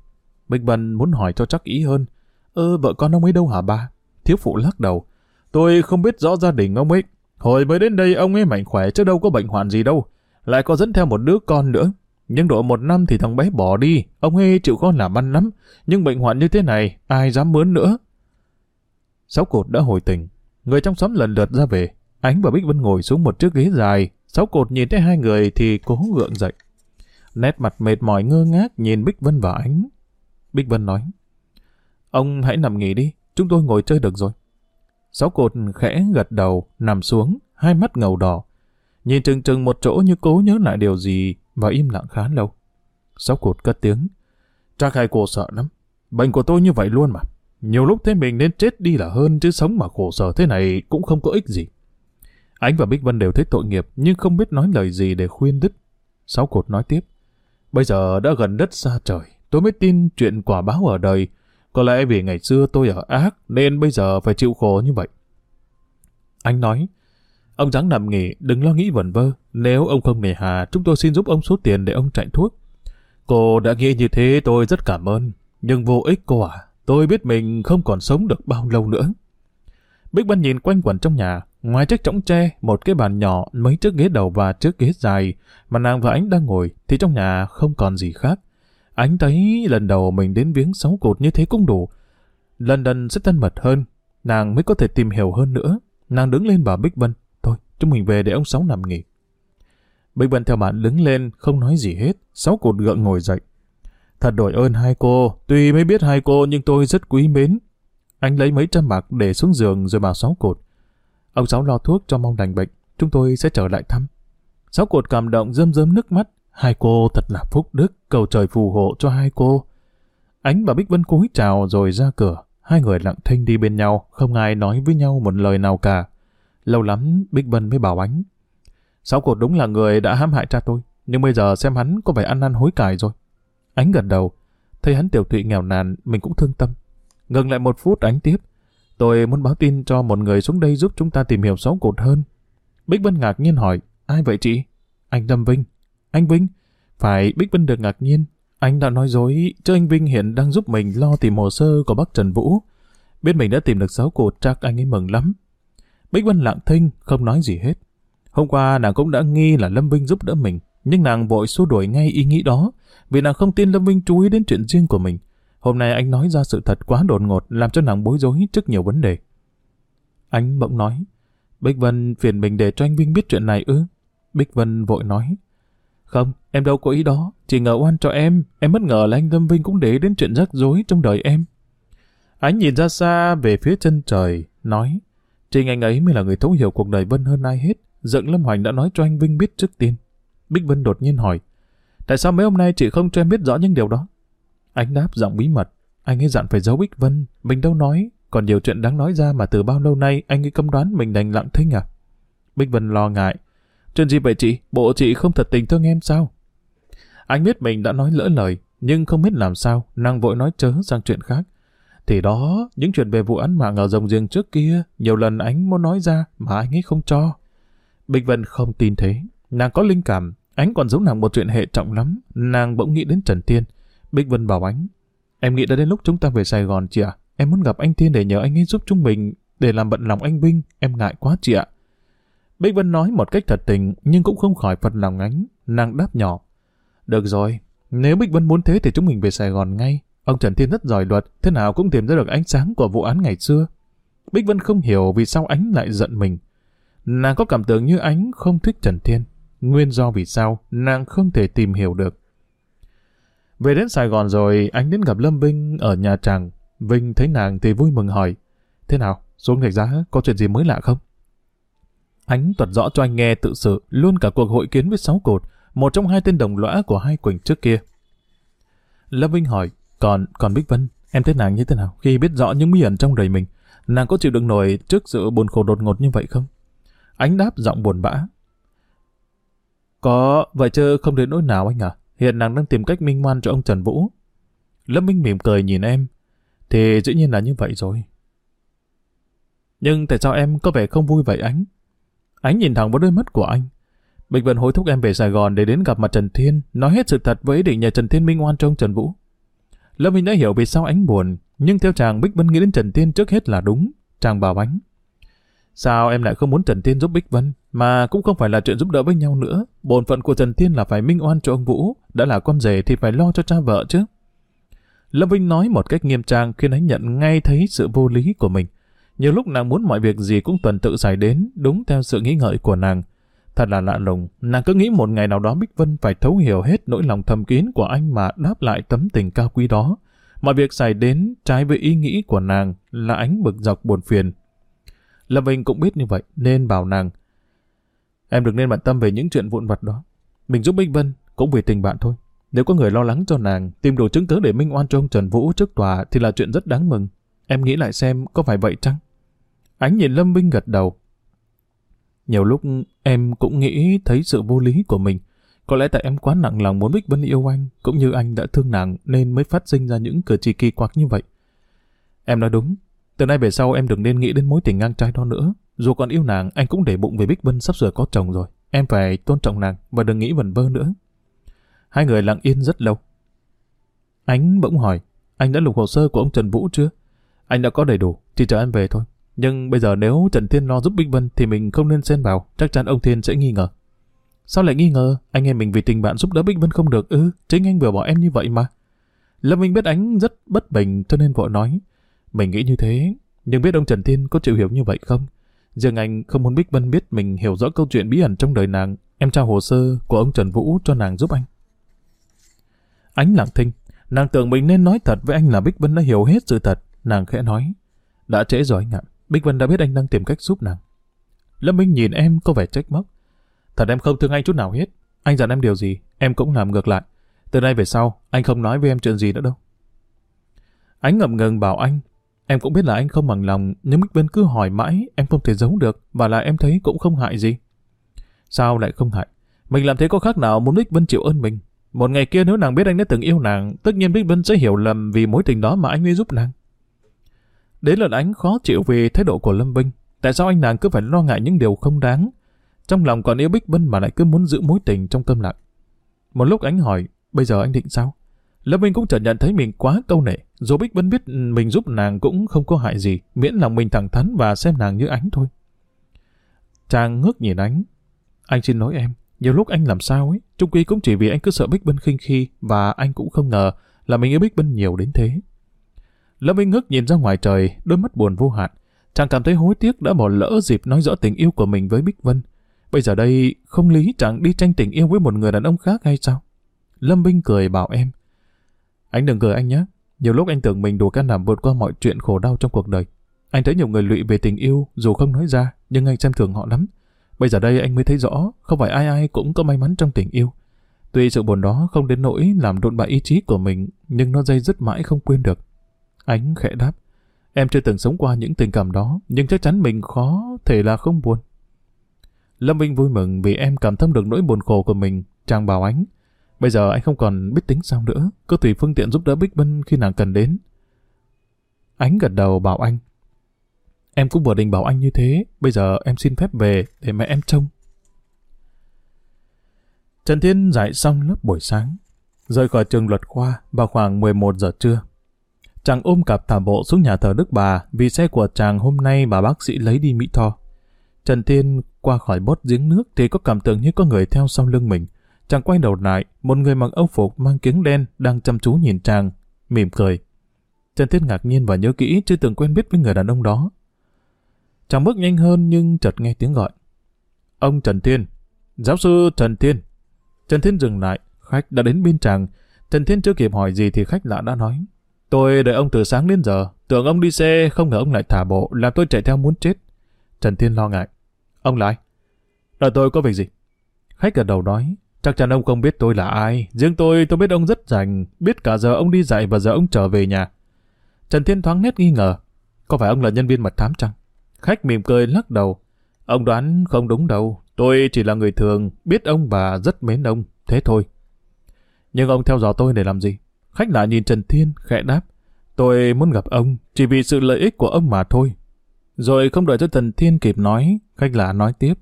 Bích Vân muốn hỏi cho chắc ý hơn. Ơ, vợ con ông ấy đâu hả bà? Thiếu phụ lắc đầu. Tôi không biết rõ gia đình ông ấy. Hồi mới đến đây ông ấy mạnh khỏe chứ đâu có bệnh hoạn gì đâu. Lại có dẫn theo một đứa con nữa. Nhưng độ một năm thì thằng bé bỏ đi, ông ấy chịu khó làm ăn lắm, nhưng bệnh hoạn như thế này, ai dám mướn nữa. Sáu cột đã hồi tình, người trong xóm lần lượt ra về, Ánh và Bích Vân ngồi xuống một chiếc ghế dài, sáu cột nhìn thấy hai người thì cố gượng dậy. Nét mặt mệt mỏi ngơ ngác nhìn Bích Vân và Ánh. Bích Vân nói, Ông hãy nằm nghỉ đi, chúng tôi ngồi chơi được rồi. Sáu cột khẽ gật đầu, nằm xuống, hai mắt ngầu đỏ. Nhìn trừng trừng một chỗ như cố nhớ lại điều gì, và im lặng khá lâu. Sáu cột cất tiếng. Cha khai cô sợ lắm. Bệnh của tôi như vậy luôn mà. Nhiều lúc thấy mình nên chết đi là hơn chứ sống mà khổ sở thế này cũng không có ích gì. Ánh và Bích Vân đều thấy tội nghiệp nhưng không biết nói lời gì để khuyên đứt. Sáu cột nói tiếp. Bây giờ đã gần đất xa trời, tôi mới tin chuyện quả báo ở đời. Có lẽ vì ngày xưa tôi ở ác nên bây giờ phải chịu khổ như vậy. Anh nói, ông dáng nằm nghỉ, đừng lo nghĩ vẩn vơ. Nếu ông không nề hà, chúng tôi xin giúp ông số tiền để ông chạy thuốc. Cô đã nghĩ như thế tôi rất cảm ơn. Nhưng vô ích cô à, tôi biết mình không còn sống được bao lâu nữa. Bích Vân nhìn quanh quẩn trong nhà, ngoài chiếc chõng tre, một cái bàn nhỏ, mấy chiếc ghế đầu và chiếc ghế dài mà nàng và anh đang ngồi, thì trong nhà không còn gì khác. Ánh thấy lần đầu mình đến viếng sáu cột như thế cũng đủ. Lần lần sẽ thân mật hơn, nàng mới có thể tìm hiểu hơn nữa. Nàng đứng lên bảo Bích Vân, thôi, chúng mình về để ông Sáu nằm nghỉ. Bích Vân theo bạn đứng lên, không nói gì hết, sáu cột gượng ngồi dậy. Thật đổi ơn hai cô, tuy mới biết hai cô nhưng tôi rất quý mến. Anh lấy mấy trăm bạc để xuống giường rồi bảo sáu cột. Ông Sáu lo thuốc cho mong đành bệnh, chúng tôi sẽ trở lại thăm. Sáu cột cảm động rơm rơm nước mắt, hai cô thật là phúc đức, cầu trời phù hộ cho hai cô. Ánh và Bích Vân cúi chào rồi ra cửa, hai người lặng thinh đi bên nhau, không ai nói với nhau một lời nào cả. Lâu lắm Bích Vân mới bảo Ánh. Sáu cột đúng là người đã hãm hại cha tôi, nhưng bây giờ xem hắn có vẻ ăn năn hối cải rồi. Ánh gật đầu, thấy hắn tiểu thụy nghèo nàn, mình cũng thương tâm. Ngừng lại một phút ánh tiếp. Tôi muốn báo tin cho một người xuống đây giúp chúng ta tìm hiểu sáu cột hơn. Bích Vân ngạc nhiên hỏi, ai vậy chị? Anh Lâm Vinh. Anh Vinh? Phải Bích Vân được ngạc nhiên. Anh đã nói dối, chứ anh Vinh hiện đang giúp mình lo tìm hồ sơ của bác Trần Vũ. Biết mình đã tìm được sáu cột chắc anh ấy mừng lắm. Bích Vân lặng thinh, không nói gì hết. Hôm qua nàng cũng đã nghi là Lâm Vinh giúp đỡ mình, nhưng nàng vội xua đuổi ngay ý nghĩ đó, vì nàng không tin Lâm Vinh chú ý đến chuyện riêng của mình. Hôm nay anh nói ra sự thật quá đột ngột làm cho nàng bối rối trước nhiều vấn đề. Anh bỗng nói, Bích Vân phiền mình để cho anh Vinh biết chuyện này ư? Bích Vân vội nói, không, em đâu có ý đó, chỉ ngờ oan cho em, em bất ngờ là anh Lâm Vinh cũng để đến chuyện rắc rối trong đời em. Anh nhìn ra xa về phía chân trời, nói, Trình anh ấy mới là người thấu hiểu cuộc đời Vân hơn ai hết. dựng Lâm Hoành đã nói cho anh Vinh biết trước tiên. Bích Vân đột nhiên hỏi, tại sao mấy hôm nay chị không cho em biết rõ những điều đó? Anh đáp giọng bí mật, anh ấy dặn phải giấu Bích Vân, mình đâu nói, còn nhiều chuyện đáng nói ra mà từ bao lâu nay anh ấy cấm đoán mình đành lặng thinh à? Bích Vân lo ngại, chuyện gì vậy chị, bộ chị không thật tình thương em sao? Anh biết mình đã nói lỡ lời, nhưng không biết làm sao, nàng vội nói chớ sang chuyện khác. Thì đó, những chuyện về vụ án mạng ở rồng riêng trước kia, nhiều lần anh muốn nói ra mà anh ấy không cho. Bích Vân không tin thế. Nàng có linh cảm, ánh còn giống nàng một chuyện hệ trọng lắm. Nàng bỗng nghĩ đến Trần Tiên. Bích Vân bảo ánh, em nghĩ đã đến lúc chúng ta về Sài Gòn chị ạ. Em muốn gặp anh Tiên để nhờ anh ấy giúp chúng mình, để làm bận lòng anh Vinh, em ngại quá chị ạ. Bích Vân nói một cách thật tình, nhưng cũng không khỏi phần lòng ánh. Nàng đáp nhỏ. Được rồi, nếu Bích Vân muốn thế thì chúng mình về Sài Gòn ngay. Ông Trần Thiên rất giỏi luật, thế nào cũng tìm ra được ánh sáng của vụ án ngày xưa. Bích Vân không hiểu vì sao ánh lại giận mình. Nàng có cảm tưởng như ánh không thích Trần Thiên. Nguyên do vì sao, nàng không thể tìm hiểu được. Về đến Sài Gòn rồi, anh đến gặp Lâm Vinh ở nhà chàng. Vinh thấy nàng thì vui mừng hỏi, thế nào, xuống gạch giá có chuyện gì mới lạ không? Ánh thuật rõ cho anh nghe tự sự, luôn cả cuộc hội kiến với sáu cột, một trong hai tên đồng lõa của hai Quỳnh trước kia. Lâm Vinh hỏi, còn còn Bích Vân, em thấy nàng như thế nào khi biết rõ những bí ẩn trong đời mình? Nàng có chịu đựng nổi trước sự buồn khổ đột ngột như vậy không? Ánh đáp giọng buồn bã. Có, vậy chứ không đến nỗi nào anh à? Hiện nàng đang tìm cách minh ngoan cho ông Trần Vũ. Lâm Minh mỉm cười nhìn em. Thì dĩ nhiên là như vậy rồi. Nhưng tại sao em có vẻ không vui vậy ánh? Ánh nhìn thẳng vào đôi mắt của anh. Bịch Vân hối thúc em về Sài Gòn để đến gặp mặt Trần Thiên, nói hết sự thật với ý định nhà Trần Thiên minh oan cho Trần Vũ. Lâm Minh đã hiểu vì sao ánh buồn, nhưng theo chàng Bích Vân nghĩ đến Trần Thiên trước hết là đúng. Chàng bảo ánh. Sao em lại không muốn Trần Thiên giúp Bích Vân, mà cũng không phải là chuyện giúp đỡ với nhau nữa. Bổn phận của Trần Thiên là phải minh oan cho ông Vũ, đã là con rể thì phải lo cho cha vợ chứ. Lâm Vinh nói một cách nghiêm trang khiến anh nhận ngay thấy sự vô lý của mình. Nhiều lúc nàng muốn mọi việc gì cũng tuần tự xảy đến, đúng theo sự nghĩ ngợi của nàng. Thật là lạ lùng, nàng cứ nghĩ một ngày nào đó Bích Vân phải thấu hiểu hết nỗi lòng thầm kín của anh mà đáp lại tấm tình cao quý đó. Mọi việc xảy đến trái với ý nghĩ của nàng là ánh bực dọc buồn phiền, Lâm Vinh cũng biết như vậy, nên bảo nàng. Em đừng nên bận tâm về những chuyện vụn vặt đó. Mình giúp Bích Vân cũng vì tình bạn thôi. Nếu có người lo lắng cho nàng, tìm đủ chứng cứ để minh oan cho ông Trần Vũ trước tòa thì là chuyện rất đáng mừng. Em nghĩ lại xem có phải vậy chăng? Ánh nhìn Lâm Vinh gật đầu. Nhiều lúc em cũng nghĩ thấy sự vô lý của mình. Có lẽ tại em quá nặng lòng muốn Bích Vân yêu anh, cũng như anh đã thương nàng nên mới phát sinh ra những cử chỉ kỳ quặc như vậy. Em nói đúng, từ nay về sau em đừng nên nghĩ đến mối tình ngang trái đó nữa. Dù còn yêu nàng, anh cũng để bụng về Bích Vân sắp sửa có chồng rồi. Em phải tôn trọng nàng và đừng nghĩ vẩn vơ nữa. Hai người lặng yên rất lâu. Ánh bỗng hỏi, anh đã lục hồ sơ của ông Trần Vũ chưa? Anh đã có đầy đủ, chỉ chờ em về thôi. Nhưng bây giờ nếu Trần Thiên lo giúp Bích Vân thì mình không nên xen vào, chắc chắn ông Thiên sẽ nghi ngờ. Sao lại nghi ngờ? Anh em mình vì tình bạn giúp đỡ Bích Vân không được ư? chính anh vừa bỏ em như vậy mà. Lâm Minh biết ánh rất bất bình cho nên vội nói. Mình nghĩ như thế, nhưng biết ông Trần Thiên có chịu hiểu như vậy không? Riêng anh không muốn Bích Vân biết mình hiểu rõ câu chuyện bí ẩn trong đời nàng. Em trao hồ sơ của ông Trần Vũ cho nàng giúp anh. Ánh lặng thinh. Nàng tưởng mình nên nói thật với anh là Bích Vân đã hiểu hết sự thật. Nàng khẽ nói. Đã trễ rồi anh ạ. Bích Vân đã biết anh đang tìm cách giúp nàng. Lâm Minh nhìn em có vẻ trách móc. Thật em không thương anh chút nào hết. Anh dặn em điều gì, em cũng làm ngược lại. Từ nay về sau, anh không nói với em chuyện gì nữa đâu. Ánh ngậm ngừng bảo anh, em cũng biết là anh không bằng lòng, nhưng Bích Vân cứ hỏi mãi, em không thể giấu được, và là em thấy cũng không hại gì. Sao lại không hại? Mình làm thế có khác nào muốn Bích Vân chịu ơn mình? Một ngày kia nếu nàng biết anh đã từng yêu nàng, tất nhiên Bích Vân sẽ hiểu lầm vì mối tình đó mà anh mới giúp nàng. Đến lần ánh khó chịu vì thái độ của Lâm Vinh. Tại sao anh nàng cứ phải lo ngại những điều không đáng? Trong lòng còn yêu Bích Vân mà lại cứ muốn giữ mối tình trong câm lặng. Một lúc ánh hỏi, bây giờ anh định sao? Lâm Vinh cũng chợt nhận thấy mình quá câu nệ. Dù Bích Vân biết mình giúp nàng cũng không có hại gì, miễn lòng mình thẳng thắn và xem nàng như ánh thôi. Chàng ngước nhìn ánh. Anh xin lỗi em, nhiều lúc anh làm sao ấy, chung quy cũng chỉ vì anh cứ sợ Bích Vân khinh khi và anh cũng không ngờ là mình yêu Bích Vân nhiều đến thế. Lâm Vinh ngước nhìn ra ngoài trời, đôi mắt buồn vô hạn. Chàng cảm thấy hối tiếc đã bỏ lỡ dịp nói rõ tình yêu của mình với Bích Vân. Bây giờ đây, không lý chàng đi tranh tình yêu với một người đàn ông khác hay sao? Lâm Vinh cười bảo em. Anh đừng cười anh nhé. Nhiều lúc anh tưởng mình đủ can đảm vượt qua mọi chuyện khổ đau trong cuộc đời. Anh thấy nhiều người lụy về tình yêu, dù không nói ra, nhưng anh xem thường họ lắm. Bây giờ đây anh mới thấy rõ, không phải ai ai cũng có may mắn trong tình yêu. Tuy sự buồn đó không đến nỗi làm độn bại ý chí của mình, nhưng nó dây dứt mãi không quên được. Ánh khẽ đáp. Em chưa từng sống qua những tình cảm đó, nhưng chắc chắn mình khó thể là không buồn. Lâm Vinh vui mừng vì em cảm thông được nỗi buồn khổ của mình, chàng bảo ánh. Bây giờ anh không còn biết tính sao nữa, cứ tùy phương tiện giúp đỡ Bích Vân khi nàng cần đến. Ánh gật đầu bảo anh. Em cũng vừa định bảo anh như thế, bây giờ em xin phép về để mẹ em trông. Trần Thiên dạy xong lớp buổi sáng, rời khỏi trường luật khoa vào khoảng 11 giờ trưa. Chàng ôm cặp thả bộ xuống nhà thờ Đức Bà vì xe của chàng hôm nay bà bác sĩ lấy đi Mỹ Tho. Trần Thiên qua khỏi bốt giếng nước thì có cảm tưởng như có người theo sau lưng mình. Chàng quay đầu lại, một người mặc âu phục mang kiếng đen đang chăm chú nhìn chàng, mỉm cười. Trần Thiên ngạc nhiên và nhớ kỹ chưa từng quen biết với người đàn ông đó. Chàng bước nhanh hơn nhưng chợt nghe tiếng gọi. Ông Trần Thiên, giáo sư Trần Thiên. Trần Thiên dừng lại, khách đã đến bên chàng. Trần Thiên chưa kịp hỏi gì thì khách lạ đã nói. Tôi đợi ông từ sáng đến giờ, tưởng ông đi xe, không ngờ ông lại thả bộ, làm tôi chạy theo muốn chết. Trần Thiên lo ngại. Ông lại. Đợi tôi có việc gì? Khách gật đầu nói, chắc chắn ông không biết tôi là ai. Riêng tôi, tôi biết ông rất rành, biết cả giờ ông đi dạy và giờ ông trở về nhà. Trần Thiên thoáng nét nghi ngờ. Có phải ông là nhân viên mật thám chăng? Khách mỉm cười lắc đầu. Ông đoán không đúng đâu. Tôi chỉ là người thường, biết ông và rất mến ông. Thế thôi. Nhưng ông theo dõi tôi để làm gì? Khách lạ nhìn Trần Thiên, khẽ đáp. Tôi muốn gặp ông, chỉ vì sự lợi ích của ông mà thôi. Rồi không đợi cho Trần Thiên kịp nói, khách lạ nói tiếp.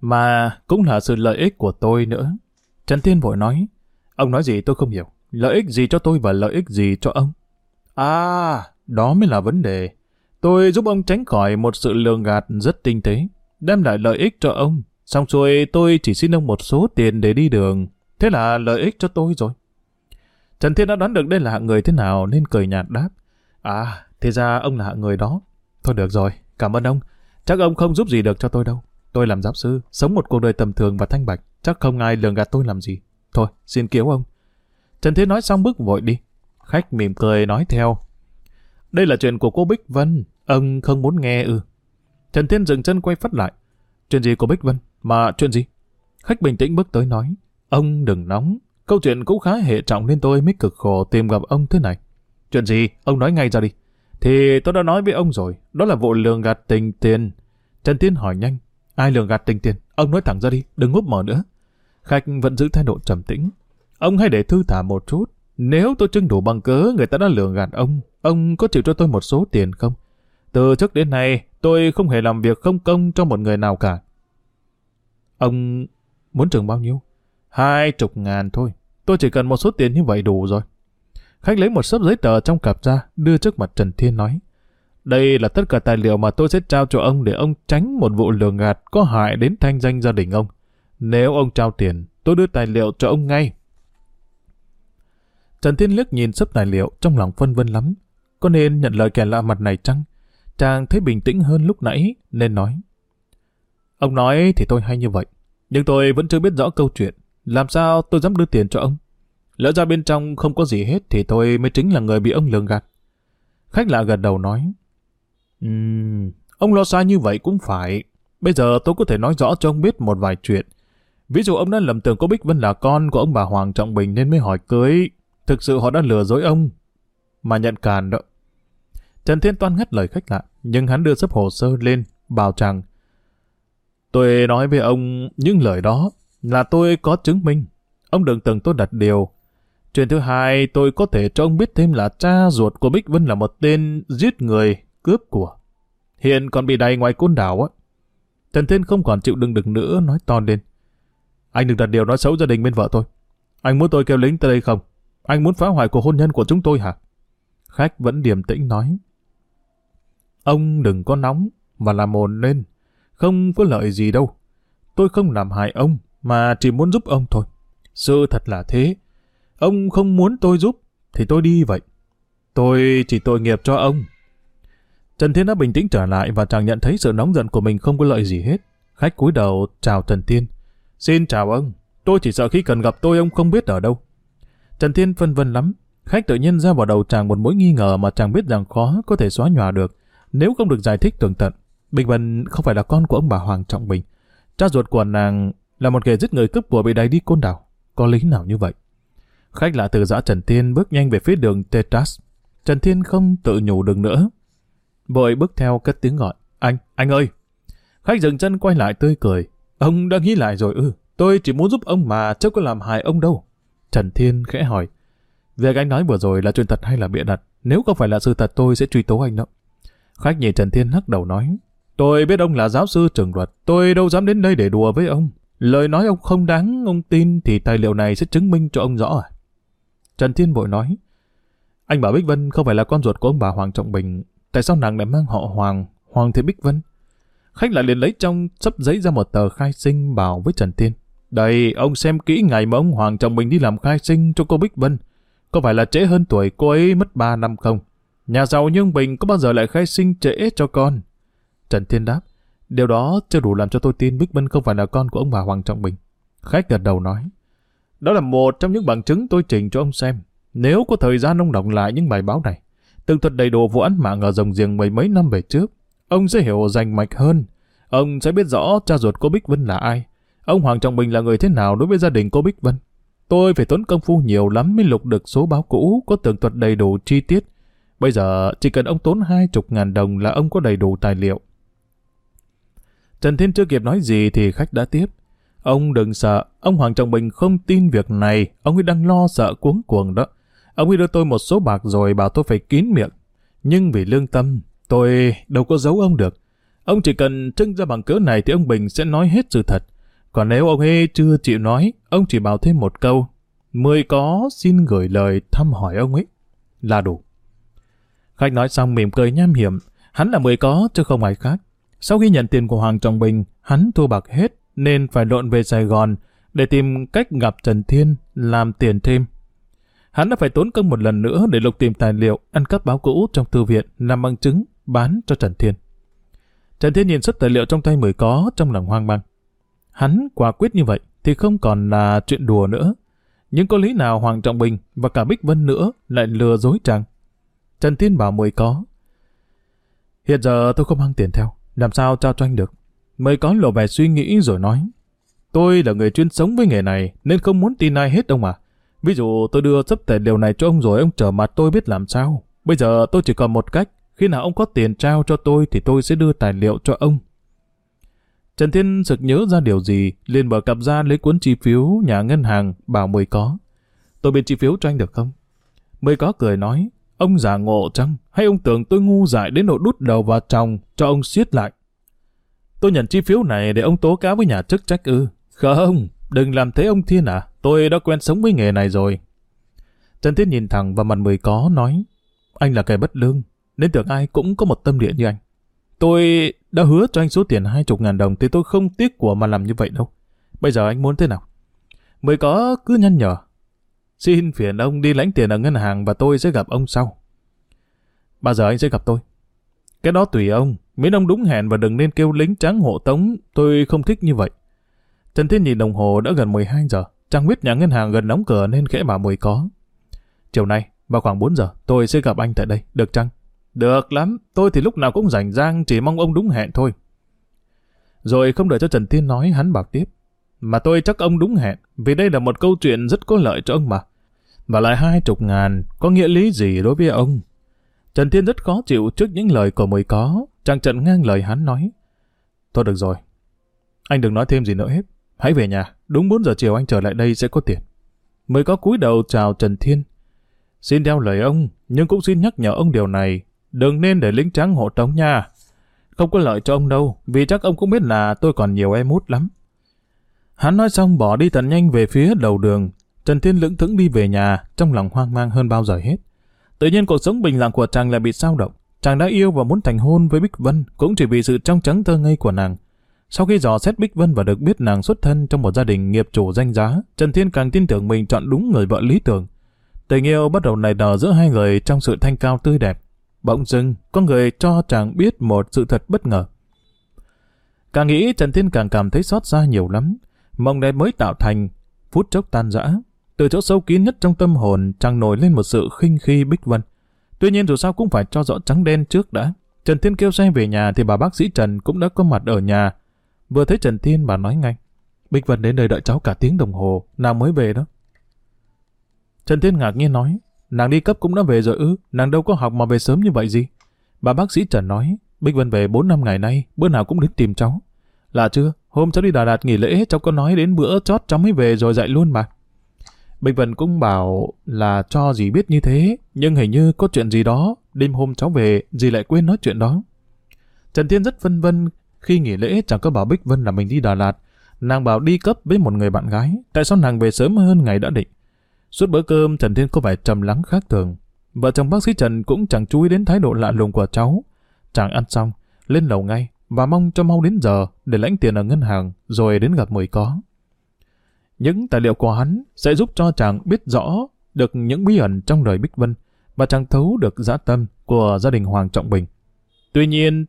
Mà cũng là sự lợi ích của tôi nữa. Trần Thiên vội nói, ông nói gì tôi không hiểu. Lợi ích gì cho tôi và lợi ích gì cho ông? À, đó mới là vấn đề. Tôi giúp ông tránh khỏi một sự lường gạt rất tinh tế, đem lại lợi ích cho ông. Xong xuôi tôi chỉ xin ông một số tiền để đi đường. Thế là lợi ích cho tôi rồi. Trần Thiên đã đoán được đây là hạng người thế nào nên cười nhạt đáp. À, thì ra ông là hạng người đó. Thôi được rồi, cảm ơn ông. Chắc ông không giúp gì được cho tôi đâu. Tôi làm giáo sư, sống một cuộc đời tầm thường và thanh bạch. Chắc không ai lường gạt tôi làm gì. Thôi, xin kiếu ông. Trần Thiên nói xong bước vội đi. Khách mỉm cười nói theo. Đây là chuyện của cô Bích Vân. Ông không muốn nghe ư. Trần Thiên dừng chân quay phát lại. Chuyện gì của Bích Vân? Mà chuyện gì? Khách bình tĩnh bước tới nói. Ông đừng nóng. Câu chuyện cũng khá hệ trọng nên tôi mới cực khổ tìm gặp ông thế này. Chuyện gì? Ông nói ngay ra đi. Thì tôi đã nói với ông rồi, đó là vụ lường gạt tình tiền. Trần Tiên hỏi nhanh, ai lường gạt tình tiền? Ông nói thẳng ra đi, đừng ngúp mở nữa. Khách vẫn giữ thái độ trầm tĩnh. Ông hãy để thư thả một chút. Nếu tôi chứng đủ bằng cớ người ta đã lường gạt ông, ông có chịu cho tôi một số tiền không? Từ trước đến nay, tôi không hề làm việc không công cho một người nào cả. Ông muốn trừng bao nhiêu? Hai chục ngàn thôi. Tôi chỉ cần một số tiền như vậy đủ rồi. Khách lấy một sấp giấy tờ trong cặp ra, đưa trước mặt Trần Thiên nói. Đây là tất cả tài liệu mà tôi sẽ trao cho ông để ông tránh một vụ lừa gạt có hại đến thanh danh gia đình ông. Nếu ông trao tiền, tôi đưa tài liệu cho ông ngay. Trần Thiên liếc nhìn sấp tài liệu trong lòng phân vân lắm. Có nên nhận lời kẻ lạ mặt này chăng? Chàng thấy bình tĩnh hơn lúc nãy nên nói. Ông nói thì tôi hay như vậy. Nhưng tôi vẫn chưa biết rõ câu chuyện. Làm sao tôi dám đưa tiền cho ông? Lỡ ra bên trong không có gì hết thì tôi mới chính là người bị ông lường gạt. Khách lạ gật đầu nói. Um, ông lo xa như vậy cũng phải. Bây giờ tôi có thể nói rõ cho ông biết một vài chuyện. Ví dụ ông đã lầm tưởng cô Bích Vân là con của ông bà Hoàng Trọng Bình nên mới hỏi cưới. Thực sự họ đã lừa dối ông. Mà nhận càn đó. Trần Thiên Toan ngắt lời khách lạ, nhưng hắn đưa sấp hồ sơ lên, bảo chàng. Tôi nói với ông những lời đó là tôi có chứng minh. Ông đừng tưởng tôi đặt điều. Chuyện thứ hai, tôi có thể cho ông biết thêm là cha ruột của Bích Vân là một tên giết người, cướp của. Hiện còn bị đầy ngoài côn đảo á. Trần Thiên không còn chịu đựng được nữa, nói to lên. Anh đừng đặt điều nói xấu gia đình bên vợ tôi. Anh muốn tôi kêu lính tới đây không? Anh muốn phá hoại cuộc hôn nhân của chúng tôi hả? Khách vẫn điềm tĩnh nói. Ông đừng có nóng, mà làm ồn lên. Không có lợi gì đâu. Tôi không làm hại ông, mà chỉ muốn giúp ông thôi. Sự thật là thế. Ông không muốn tôi giúp, thì tôi đi vậy. Tôi chỉ tội nghiệp cho ông. Trần Thiên đã bình tĩnh trở lại và chàng nhận thấy sự nóng giận của mình không có lợi gì hết. Khách cúi đầu chào Trần Thiên. Xin chào ông. Tôi chỉ sợ khi cần gặp tôi ông không biết ở đâu. Trần Thiên phân vân lắm. Khách tự nhiên ra vào đầu chàng một mối nghi ngờ mà chàng biết rằng khó có thể xóa nhòa được nếu không được giải thích tường tận. Bình Vân không phải là con của ông bà Hoàng Trọng Bình. Cha ruột của nàng là một kẻ giết người cướp của bị đẩy đi côn đảo. Có lý nào như vậy? Khách lạ từ giã Trần Thiên bước nhanh về phía đường Tetras. Trần Thiên không tự nhủ được nữa. Vội bước theo cất tiếng gọi. Anh, anh ơi! Khách dừng chân quay lại tươi cười. Ông đã nghĩ lại rồi ư. Tôi chỉ muốn giúp ông mà, chứ có làm hại ông đâu. Trần Thiên khẽ hỏi. Việc anh nói vừa rồi là chuyện thật hay là bịa đặt? Nếu không phải là sự thật tôi sẽ truy tố anh đó. Khách nhìn Trần Thiên hắc đầu nói. Tôi biết ông là giáo sư trường luật. Tôi đâu dám đến đây để đùa với ông. Lời nói ông không đáng ông tin thì tài liệu này sẽ chứng minh cho ông rõ à? Trần Thiên vội nói. Anh bảo Bích Vân không phải là con ruột của ông bà Hoàng Trọng Bình. Tại sao nàng lại mang họ Hoàng, Hoàng Thế Bích Vân? Khách lại liền lấy trong sấp giấy ra một tờ khai sinh bảo với Trần Thiên. Đây, ông xem kỹ ngày mà ông Hoàng Trọng Bình đi làm khai sinh cho cô Bích Vân. Có phải là trễ hơn tuổi cô ấy mất 3 năm không? Nhà giàu như ông Bình có bao giờ lại khai sinh trễ cho con? Trần Thiên đáp, điều đó chưa đủ làm cho tôi tin Bích Vân không phải là con của ông bà Hoàng Trọng Bình. Khách gật đầu nói, đó là một trong những bằng chứng tôi trình cho ông xem. Nếu có thời gian ông đọc lại những bài báo này, tường thuật đầy đủ vụ án mạng ở rồng giềng mười mấy năm về trước, ông sẽ hiểu rành mạch hơn. Ông sẽ biết rõ cha ruột cô Bích Vân là ai, Ông Hoàng Trọng Bình là người thế nào đối với gia đình cô Bích Vân? Tôi phải tốn công phu nhiều lắm mới lục được số báo cũ có tường thuật đầy đủ chi tiết. Bây giờ chỉ cần ông tốn hai chục ngàn đồng là ông có đầy đủ tài liệu. Trần Thiên chưa kịp nói gì thì khách đã tiếp. Ông đừng sợ, ông Hoàng Trọng Bình không tin việc này, ông ấy đang lo sợ cuống cuồng đó. Ông ấy đưa tôi một số bạc rồi bảo tôi phải kín miệng. Nhưng vì lương tâm, tôi đâu có giấu ông được. Ông chỉ cần trưng ra bằng cớ này thì ông Bình sẽ nói hết sự thật. Còn nếu ông ấy chưa chịu nói, ông chỉ bảo thêm một câu. Mười có xin gửi lời thăm hỏi ông ấy. Là đủ. Khách nói xong mỉm cười nham hiểm. Hắn là mười có chứ không ai khác. Sau khi nhận tiền của Hoàng Trọng Bình, hắn thua bạc hết nên phải lộn về Sài Gòn để tìm cách gặp Trần Thiên làm tiền thêm. Hắn đã phải tốn công một lần nữa để lục tìm tài liệu, ăn cắp báo cũ trong thư viện làm bằng chứng bán cho Trần Thiên. Trần Thiên nhìn xuất tài liệu trong tay mười có trong lòng hoang mang. Hắn quả quyết như vậy thì không còn là chuyện đùa nữa. Nhưng có lý nào Hoàng Trọng Bình và cả Bích Vân nữa lại lừa dối chàng? Trần Thiên bảo mười có. Hiện giờ tôi không mang tiền theo, làm sao trao cho anh được? Mới có lộ vẻ suy nghĩ rồi nói. Tôi là người chuyên sống với nghề này nên không muốn tin ai hết ông à. Ví dụ tôi đưa sắp tài liệu này cho ông rồi ông trở mặt tôi biết làm sao. Bây giờ tôi chỉ còn một cách, Khi nào ông có tiền trao cho tôi thì tôi sẽ đưa tài liệu cho ông. Trần Thiên sực nhớ ra điều gì, liền mở cặp ra lấy cuốn chi phiếu nhà ngân hàng bảo Mười có. Tôi biên chi phiếu cho anh được không? Mười có cười nói, ông già ngộ chăng? Hay ông tưởng tôi ngu dại đến độ đút đầu vào chồng cho ông siết lại? Tôi nhận chi phiếu này để ông tố cáo với nhà chức trách ư. Không, đừng làm thế ông Thiên à, tôi đã quen sống với nghề này rồi. Trần Thiết nhìn thẳng vào mặt Mười có nói, anh là kẻ bất lương, nên tưởng ai cũng có một tâm địa như anh. Tôi đã hứa cho anh số tiền hai chục ngàn đồng thì tôi không tiếc của mà làm như vậy đâu. Bây giờ anh muốn thế nào? Mới có cứ nhăn nhở. Xin phiền ông đi lãnh tiền ở ngân hàng và tôi sẽ gặp ông sau. Bao giờ anh sẽ gặp tôi? Cái đó tùy ông. Miễn ông đúng hẹn và đừng nên kêu lính trắng hộ tống. Tôi không thích như vậy. Trần Thiên nhìn đồng hồ đã gần 12 giờ. Chẳng biết nhà ngân hàng gần đóng cửa nên khẽ bảo mùi có. Chiều nay, vào khoảng 4 giờ, tôi sẽ gặp anh tại đây, được chăng? Được lắm, tôi thì lúc nào cũng rảnh rang, chỉ mong ông đúng hẹn thôi. Rồi không đợi cho Trần Thiên nói, hắn bảo tiếp. Mà tôi chắc ông đúng hẹn, vì đây là một câu chuyện rất có lợi cho ông mà. Và lại hai chục ngàn, có nghĩa lý gì đối với ông? Trần Thiên rất khó chịu trước những lời của mười có, chàng trận ngang lời hắn nói. Thôi được rồi, anh đừng nói thêm gì nữa hết. Hãy về nhà, đúng 4 giờ chiều anh trở lại đây sẽ có tiền. Mới có cúi đầu chào Trần Thiên. Xin theo lời ông, nhưng cũng xin nhắc nhở ông điều này, đừng nên để lính trắng hộ tống nha. Không có lợi cho ông đâu, vì chắc ông cũng biết là tôi còn nhiều em út lắm. Hắn nói xong bỏ đi thật nhanh về phía đầu đường. Trần Thiên lững thững đi về nhà, trong lòng hoang mang hơn bao giờ hết. Tự nhiên cuộc sống bình lặng của chàng lại bị sao động. Chàng đã yêu và muốn thành hôn với Bích Vân cũng chỉ vì sự trong trắng thơ ngây của nàng. Sau khi dò xét Bích Vân và được biết nàng xuất thân trong một gia đình nghiệp chủ danh giá, Trần Thiên càng tin tưởng mình chọn đúng người vợ lý tưởng. Tình yêu bắt đầu nảy nở giữa hai người trong sự thanh cao tươi đẹp. Bỗng dưng, có người cho chàng biết một sự thật bất ngờ. Càng nghĩ Trần Thiên càng cảm thấy xót xa nhiều lắm. Mộng đẹp mới tạo thành, phút chốc tan rã. Từ chỗ sâu kín nhất trong tâm hồn, trăng nổi lên một sự khinh khi Bích Vân. Tuy nhiên dù sao cũng phải cho rõ trắng đen trước đã. Trần Thiên kêu xe về nhà thì bà bác sĩ Trần cũng đã có mặt ở nhà. Vừa thấy Trần Thiên bà nói ngay. Bích Vân đến đây đợi cháu cả tiếng đồng hồ, nàng mới về đó. Trần Thiên ngạc nhiên nói, nàng đi cấp cũng đã về rồi ư, nàng đâu có học mà về sớm như vậy gì. Bà bác sĩ Trần nói, Bích Vân về 4 năm ngày nay, bữa nào cũng đến tìm cháu. Là chưa, hôm cháu đi Đà Lạt nghỉ lễ, cháu có nói đến bữa chót cháu mới về rồi dạy luôn mà. Bích Vân cũng bảo là cho dì biết như thế, nhưng hình như có chuyện gì đó, đêm hôm cháu về, dì lại quên nói chuyện đó. Trần Thiên rất vân vân, khi nghỉ lễ chẳng có bảo Bích Vân là mình đi Đà Lạt, nàng bảo đi cấp với một người bạn gái, tại sao nàng về sớm hơn ngày đã định. Suốt bữa cơm Trần Thiên có vẻ trầm lắng khác thường. Vợ chồng bác sĩ Trần cũng chẳng chú ý đến thái độ lạ lùng của cháu. Chàng ăn xong, lên lầu ngay và mong cho mau đến giờ để lãnh tiền ở ngân hàng rồi đến gặp mười có. Những tài liệu của hắn sẽ giúp cho chàng biết rõ được những bí ẩn trong đời Bích Vân và chàng thấu được dã tâm của gia đình Hoàng Trọng Bình. Tuy nhiên,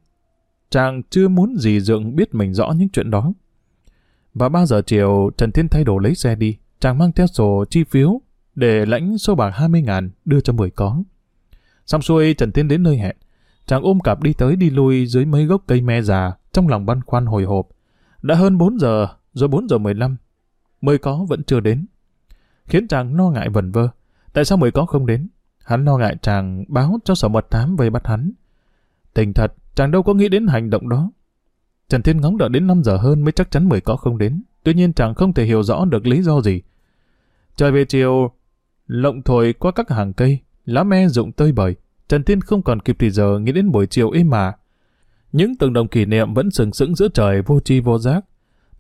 chàng chưa muốn gì dượng biết mình rõ những chuyện đó. Và 3 giờ chiều, Trần Thiên thay đồ lấy xe đi, chàng mang theo sổ chi phiếu để lãnh số bạc 20 ngàn đưa cho mười có. Xong xuôi Trần Thiên đến nơi hẹn, chàng ôm cặp đi tới đi lui dưới mấy gốc cây me già, trong lòng băn khoăn hồi hộp. Đã hơn 4 giờ, rồi 4 giờ 15, mười có vẫn chưa đến. Khiến chàng no ngại vần vơ, tại sao mười có không đến? Hắn lo ngại chàng báo cho sở mật thám về bắt hắn. Tình thật, chàng đâu có nghĩ đến hành động đó. Trần Thiên ngóng đợi đến 5 giờ hơn mới chắc chắn mười có không đến. Tuy nhiên chàng không thể hiểu rõ được lý do gì. Trời về chiều, lộng thổi qua các hàng cây, lá me rụng tơi bời. Trần Thiên không còn kịp thì giờ nghĩ đến buổi chiều ấy mà. Những từng đồng kỷ niệm vẫn sừng sững giữa trời vô tri vô giác.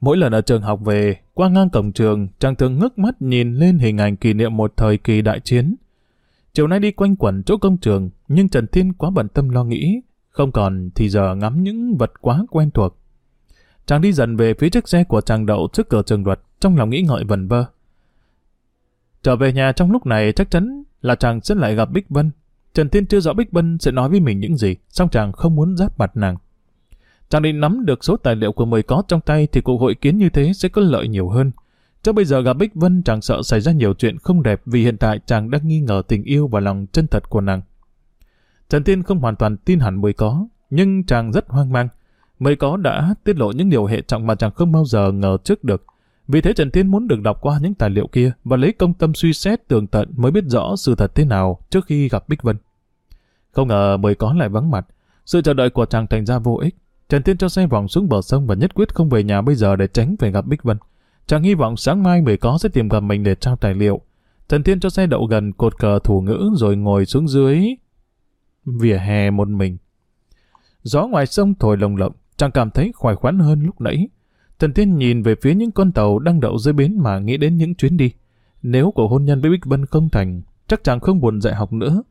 Mỗi lần ở trường học về, qua ngang cổng trường, chàng thường ngước mắt nhìn lên hình ảnh kỷ niệm một thời kỳ đại chiến. Chiều nay đi quanh quẩn chỗ công trường, nhưng Trần Thiên quá bận tâm lo nghĩ, không còn thì giờ ngắm những vật quá quen thuộc. Chàng đi dần về phía chiếc xe của chàng đậu trước cửa trường luật, trong lòng nghĩ ngợi vần vơ. Trở về nhà trong lúc này chắc chắn là chàng sẽ lại gặp Bích Vân. Trần Thiên chưa rõ Bích Vân sẽ nói với mình những gì, song chàng không muốn giáp mặt nàng. Chàng định nắm được số tài liệu của mười có trong tay thì cuộc hội kiến như thế sẽ có lợi nhiều hơn. Cho bây giờ gặp Bích Vân chàng sợ xảy ra nhiều chuyện không đẹp vì hiện tại chàng đang nghi ngờ tình yêu và lòng chân thật của nàng. Trần Thiên không hoàn toàn tin hẳn mười có, nhưng chàng rất hoang mang. Mười có đã tiết lộ những điều hệ trọng mà chàng không bao giờ ngờ trước được. Vì thế Trần Thiên muốn được đọc qua những tài liệu kia và lấy công tâm suy xét tường tận mới biết rõ sự thật thế nào trước khi gặp Bích Vân. Không ngờ mười có lại vắng mặt. Sự chờ đợi của chàng thành ra vô ích. Trần Thiên cho xe vòng xuống bờ sông và nhất quyết không về nhà bây giờ để tránh phải gặp Bích Vân. Chàng hy vọng sáng mai mười có sẽ tìm gặp mình để trao tài liệu. Trần Thiên cho xe đậu gần cột cờ thủ ngữ rồi ngồi xuống dưới vỉa hè một mình. Gió ngoài sông thổi lồng lộng, chàng cảm thấy khoái khoắn hơn lúc nãy. Trần Thiên nhìn về phía những con tàu đang đậu dưới bến mà nghĩ đến những chuyến đi. Nếu cuộc hôn nhân với Bích Vân không thành, chắc chàng không buồn dạy học nữa.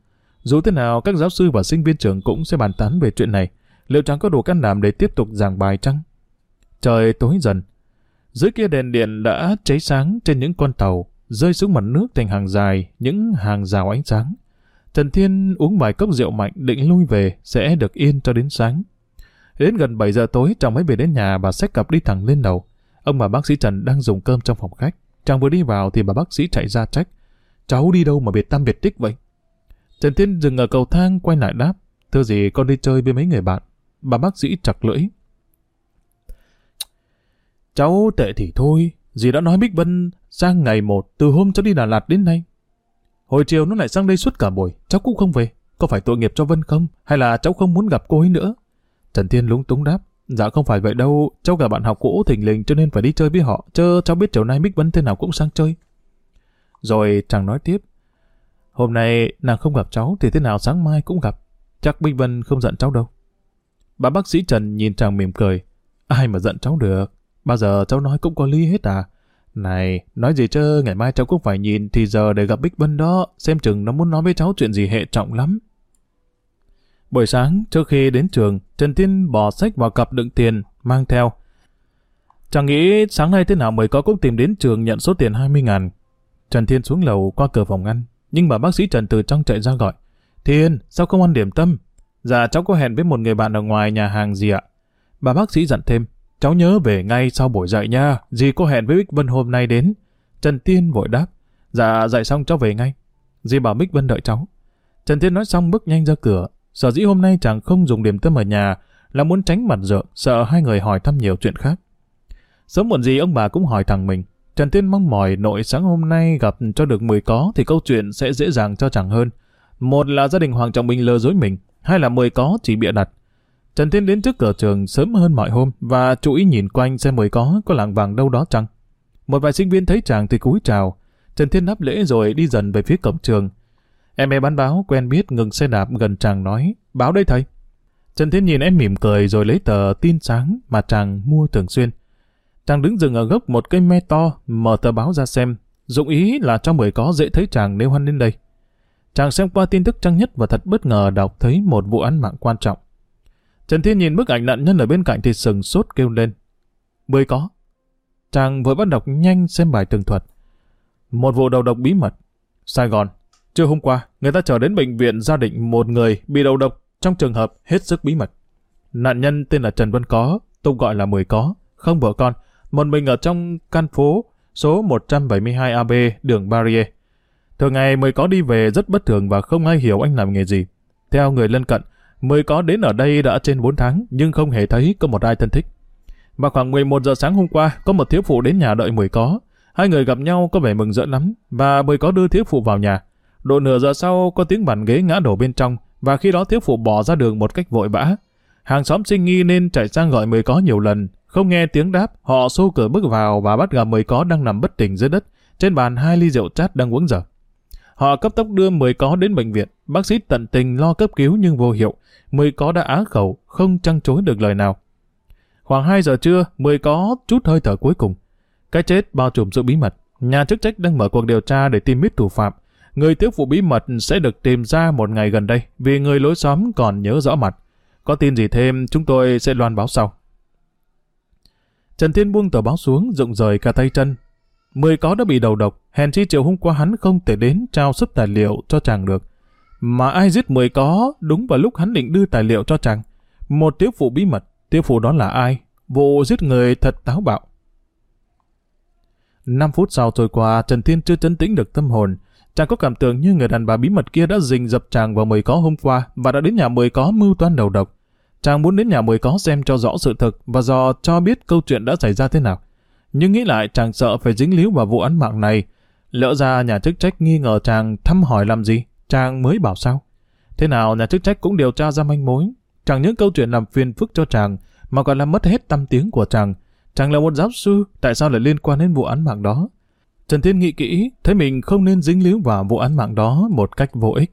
Dù thế nào, các giáo sư và sinh viên trường cũng sẽ bàn tán về chuyện này. Liệu chàng có đủ can đảm để tiếp tục giảng bài chăng? Trời tối dần. Dưới kia đèn điện đã cháy sáng trên những con tàu, rơi xuống mặt nước thành hàng dài, những hàng rào ánh sáng. Trần Thiên uống vài cốc rượu mạnh định lui về sẽ được yên cho đến sáng. Đến gần 7 giờ tối chàng mới về đến nhà bà xách cặp đi thẳng lên đầu. Ông bà bác sĩ Trần đang dùng cơm trong phòng khách. Chàng vừa đi vào thì bà bác sĩ chạy ra trách. Cháu đi đâu mà biệt tâm biệt tích vậy? Trần Thiên dừng ở cầu thang quay lại đáp. Thưa gì con đi chơi với mấy người bạn. Bà bác sĩ chặt lưỡi. Cháu tệ thì thôi. Dì đã nói Bích Vân sang ngày một từ hôm cháu đi Đà Lạt đến nay. Hồi chiều nó lại sang đây suốt cả buổi. Cháu cũng không về. Có phải tội nghiệp cho Vân không? Hay là cháu không muốn gặp cô ấy nữa? Trần Thiên lúng túng đáp. Dạ không phải vậy đâu, cháu gặp bạn học cũ thỉnh lình cho nên phải đi chơi với họ, chứ cháu biết chiều nay Bích Vân thế nào cũng sang chơi. Rồi chàng nói tiếp. Hôm nay nàng không gặp cháu thì thế nào sáng mai cũng gặp. Chắc Bích Vân không giận cháu đâu. Bà bác sĩ Trần nhìn chàng mỉm cười. Ai mà giận cháu được. Bao giờ cháu nói cũng có lý hết à. Này, nói gì chứ, ngày mai cháu cũng phải nhìn thì giờ để gặp Bích Vân đó, xem chừng nó muốn nói với cháu chuyện gì hệ trọng lắm. Buổi sáng, trước khi đến trường, Trần Thiên bỏ sách vào cặp đựng tiền, mang theo. Chẳng nghĩ sáng nay thế nào mới có cũng tìm đến trường nhận số tiền 20 ngàn. Trần Thiên xuống lầu qua cửa phòng ăn, nhưng bà bác sĩ Trần từ trong chạy ra gọi. Thiên, sao không ăn điểm tâm? Dạ cháu có hẹn với một người bạn ở ngoài nhà hàng gì ạ? Bà bác sĩ dặn thêm, cháu nhớ về ngay sau buổi dạy nha, dì có hẹn với Bích Vân hôm nay đến. Trần tiên vội đáp, dạ dạy xong cháu về ngay. Dì bảo Bích Vân đợi cháu. Trần tiên nói xong bước nhanh ra cửa, Sở dĩ hôm nay chàng không dùng điểm tâm ở nhà là muốn tránh mặt rợ, sợ hai người hỏi thăm nhiều chuyện khác. Sớm muộn gì ông bà cũng hỏi thằng mình. Trần Tiên mong mỏi nội sáng hôm nay gặp cho được 10 có thì câu chuyện sẽ dễ dàng cho chẳng hơn. Một là gia đình Hoàng Trọng Minh lừa dối mình, hai là 10 có chỉ bịa đặt. Trần Tiên đến trước cửa trường sớm hơn mọi hôm và chú ý nhìn quanh xem 10 có có làng vàng đâu đó chăng. Một vài sinh viên thấy chàng thì cúi chào. Trần Thiên đáp lễ rồi đi dần về phía cổng trường. Em bé bán báo quen biết ngừng xe đạp gần chàng nói, báo đây thầy. Trần Thiên nhìn em mỉm cười rồi lấy tờ tin sáng mà chàng mua thường xuyên. Chàng đứng dừng ở gốc một cây me to, mở tờ báo ra xem, dụng ý là cho mười có dễ thấy chàng nếu hoan đến đây. Chàng xem qua tin tức trăng nhất và thật bất ngờ đọc thấy một vụ án mạng quan trọng. Trần Thiên nhìn bức ảnh nạn nhân ở bên cạnh thì sừng sốt kêu lên. Mười có. Chàng vội bắt đọc nhanh xem bài tường thuật. Một vụ đầu độc bí mật. Sài Gòn, Trưa hôm qua, người ta trở đến bệnh viện gia định một người bị đầu độc trong trường hợp hết sức bí mật. Nạn nhân tên là Trần Văn Có, tục gọi là Mười Có, không vợ con, một mình ở trong căn phố số 172 AB đường Barrier. Thường ngày mới Có đi về rất bất thường và không ai hiểu anh làm nghề gì. Theo người lân cận, mới Có đến ở đây đã trên 4 tháng nhưng không hề thấy có một ai thân thích. Và khoảng 11 giờ sáng hôm qua, có một thiếu phụ đến nhà đợi Mười Có. Hai người gặp nhau có vẻ mừng rỡ lắm và Mười Có đưa thiếu phụ vào nhà. Độ nửa giờ sau có tiếng bàn ghế ngã đổ bên trong và khi đó thiếu phụ bỏ ra đường một cách vội vã. Hàng xóm sinh nghi nên chạy sang gọi mười có nhiều lần. Không nghe tiếng đáp, họ xô cửa bước vào và bắt gặp mười có đang nằm bất tỉnh dưới đất. Trên bàn hai ly rượu chát đang uống dở. Họ cấp tốc đưa mười có đến bệnh viện. Bác sĩ tận tình lo cấp cứu nhưng vô hiệu. Mười có đã á khẩu, không trăng chối được lời nào. Khoảng 2 giờ trưa, mười có chút hơi thở cuối cùng. Cái chết bao trùm sự bí mật. Nhà chức trách đang mở cuộc điều tra để tìm biết thủ phạm người thiếu phụ bí mật sẽ được tìm ra một ngày gần đây vì người lối xóm còn nhớ rõ mặt. Có tin gì thêm chúng tôi sẽ loan báo sau. Trần Thiên buông tờ báo xuống, rụng rời cả tay chân. Mười có đã bị đầu độc, hèn chi chiều hôm qua hắn không thể đến trao sấp tài liệu cho chàng được. Mà ai giết mười có đúng vào lúc hắn định đưa tài liệu cho chàng. Một thiếu phụ bí mật, thiếu phụ đó là ai? Vụ giết người thật táo bạo. Năm phút sau trôi qua, Trần Thiên chưa chấn tĩnh được tâm hồn. Chàng có cảm tưởng như người đàn bà bí mật kia đã rình dập chàng vào mười có hôm qua và đã đến nhà mười có mưu toan đầu độc. Chàng muốn đến nhà mười có xem cho rõ sự thực và dò cho biết câu chuyện đã xảy ra thế nào. Nhưng nghĩ lại chàng sợ phải dính líu vào vụ án mạng này. Lỡ ra nhà chức trách nghi ngờ chàng thăm hỏi làm gì, chàng mới bảo sao. Thế nào nhà chức trách cũng điều tra ra manh mối. Chẳng những câu chuyện làm phiền phức cho chàng, mà còn làm mất hết tâm tiếng của chàng. Chàng là một giáo sư, tại sao lại liên quan đến vụ án mạng đó? Trần Thiên nghĩ kỹ, thấy mình không nên dính líu vào vụ án mạng đó một cách vô ích.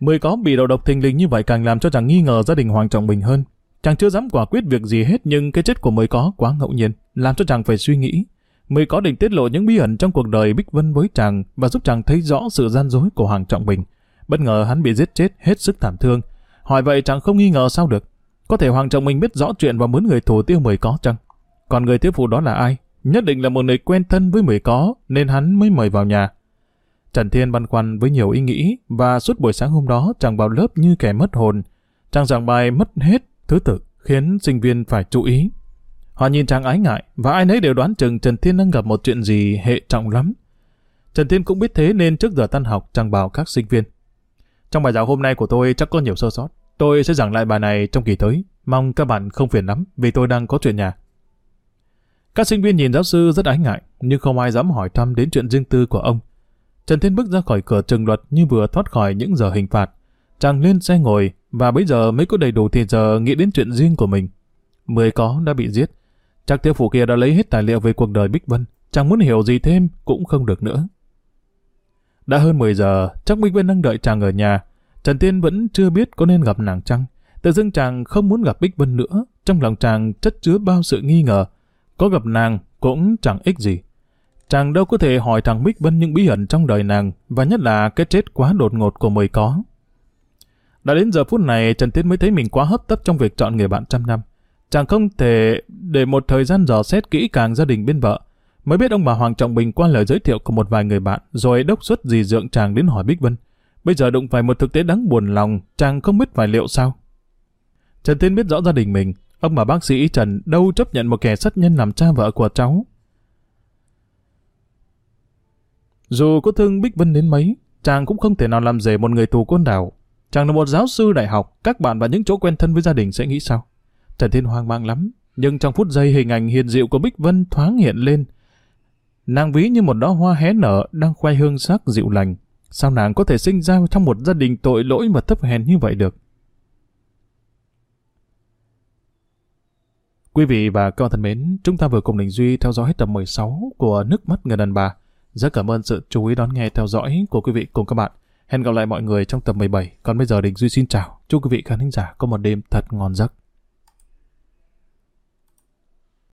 Mười có bị đầu độc thình lình như vậy càng làm cho chàng nghi ngờ gia đình Hoàng Trọng Bình hơn. Chàng chưa dám quả quyết việc gì hết nhưng cái chết của Mười có quá ngẫu nhiên, làm cho chàng phải suy nghĩ. Mười có định tiết lộ những bí ẩn trong cuộc đời Bích Vân với chàng và giúp chàng thấy rõ sự gian dối của Hoàng Trọng Bình. Bất ngờ hắn bị giết chết hết sức thảm thương. Hỏi vậy chàng không nghi ngờ sao được. Có thể Hoàng Trọng Bình biết rõ chuyện và muốn người thủ tiêu Mười có chăng? Còn người tiếp phụ đó là ai? Nhất định là một người quen thân với Mười có nên hắn mới mời vào nhà. Trần Thiên băn khoăn với nhiều ý nghĩ và suốt buổi sáng hôm đó chàng vào lớp như kẻ mất hồn. Chàng giảng bài mất hết thứ tự khiến sinh viên phải chú ý. Họ nhìn chàng ái ngại và ai nấy đều đoán chừng Trần Thiên đang gặp một chuyện gì hệ trọng lắm. Trần Thiên cũng biết thế nên trước giờ tan học chàng bảo các sinh viên. Trong bài giảng hôm nay của tôi chắc có nhiều sơ sót. Tôi sẽ giảng lại bài này trong kỳ tới. Mong các bạn không phiền lắm vì tôi đang có chuyện nhà. Các sinh viên nhìn giáo sư rất ái ngại, nhưng không ai dám hỏi thăm đến chuyện riêng tư của ông. Trần Thiên bước ra khỏi cửa trường luật như vừa thoát khỏi những giờ hình phạt. Chàng lên xe ngồi và bây giờ mới có đầy đủ thì giờ nghĩ đến chuyện riêng của mình. Mười có đã bị giết. Chắc tiêu phủ kia đã lấy hết tài liệu về cuộc đời Bích Vân. Chàng muốn hiểu gì thêm cũng không được nữa. Đã hơn 10 giờ, chắc Bích Vân đang đợi chàng ở nhà. Trần Thiên vẫn chưa biết có nên gặp nàng chăng. Tự dưng chàng không muốn gặp Bích Vân nữa. Trong lòng chàng chất chứa bao sự nghi ngờ. Có gặp nàng cũng chẳng ích gì. Chàng đâu có thể hỏi thằng Bích Vân những bí ẩn trong đời nàng, và nhất là cái chết quá đột ngột của mười có. Đã đến giờ phút này, Trần Tiến mới thấy mình quá hấp tấp trong việc chọn người bạn trăm năm. Chàng không thể để một thời gian dò xét kỹ càng gia đình bên vợ, mới biết ông bà Hoàng Trọng Bình qua lời giới thiệu của một vài người bạn, rồi đốc xuất gì dượng chàng đến hỏi Bích Vân. Bây giờ đụng phải một thực tế đáng buồn lòng, chàng không biết phải liệu sao. Trần Tiến biết rõ gia đình mình, ông bà bác sĩ Trần đâu chấp nhận một kẻ sát nhân làm cha vợ của cháu, Dù có thương Bích Vân đến mấy, chàng cũng không thể nào làm rể một người tù côn đảo. Chàng là một giáo sư đại học, các bạn và những chỗ quen thân với gia đình sẽ nghĩ sao? Trần Thiên hoang mang lắm, nhưng trong phút giây hình ảnh hiền diệu của Bích Vân thoáng hiện lên. Nàng ví như một đóa hoa hé nở đang khoe hương sắc dịu lành. Sao nàng có thể sinh ra trong một gia đình tội lỗi và thấp hèn như vậy được? Quý vị và các bạn thân mến, chúng ta vừa cùng Đình Duy theo dõi hết tập 16 của Nước mắt người đàn bà. Rất cảm ơn sự chú ý đón nghe theo dõi của quý vị cùng các bạn. Hẹn gặp lại mọi người trong tập 17. Còn bây giờ Đình Duy xin chào. Chúc quý vị khán giả có một đêm thật ngon giấc.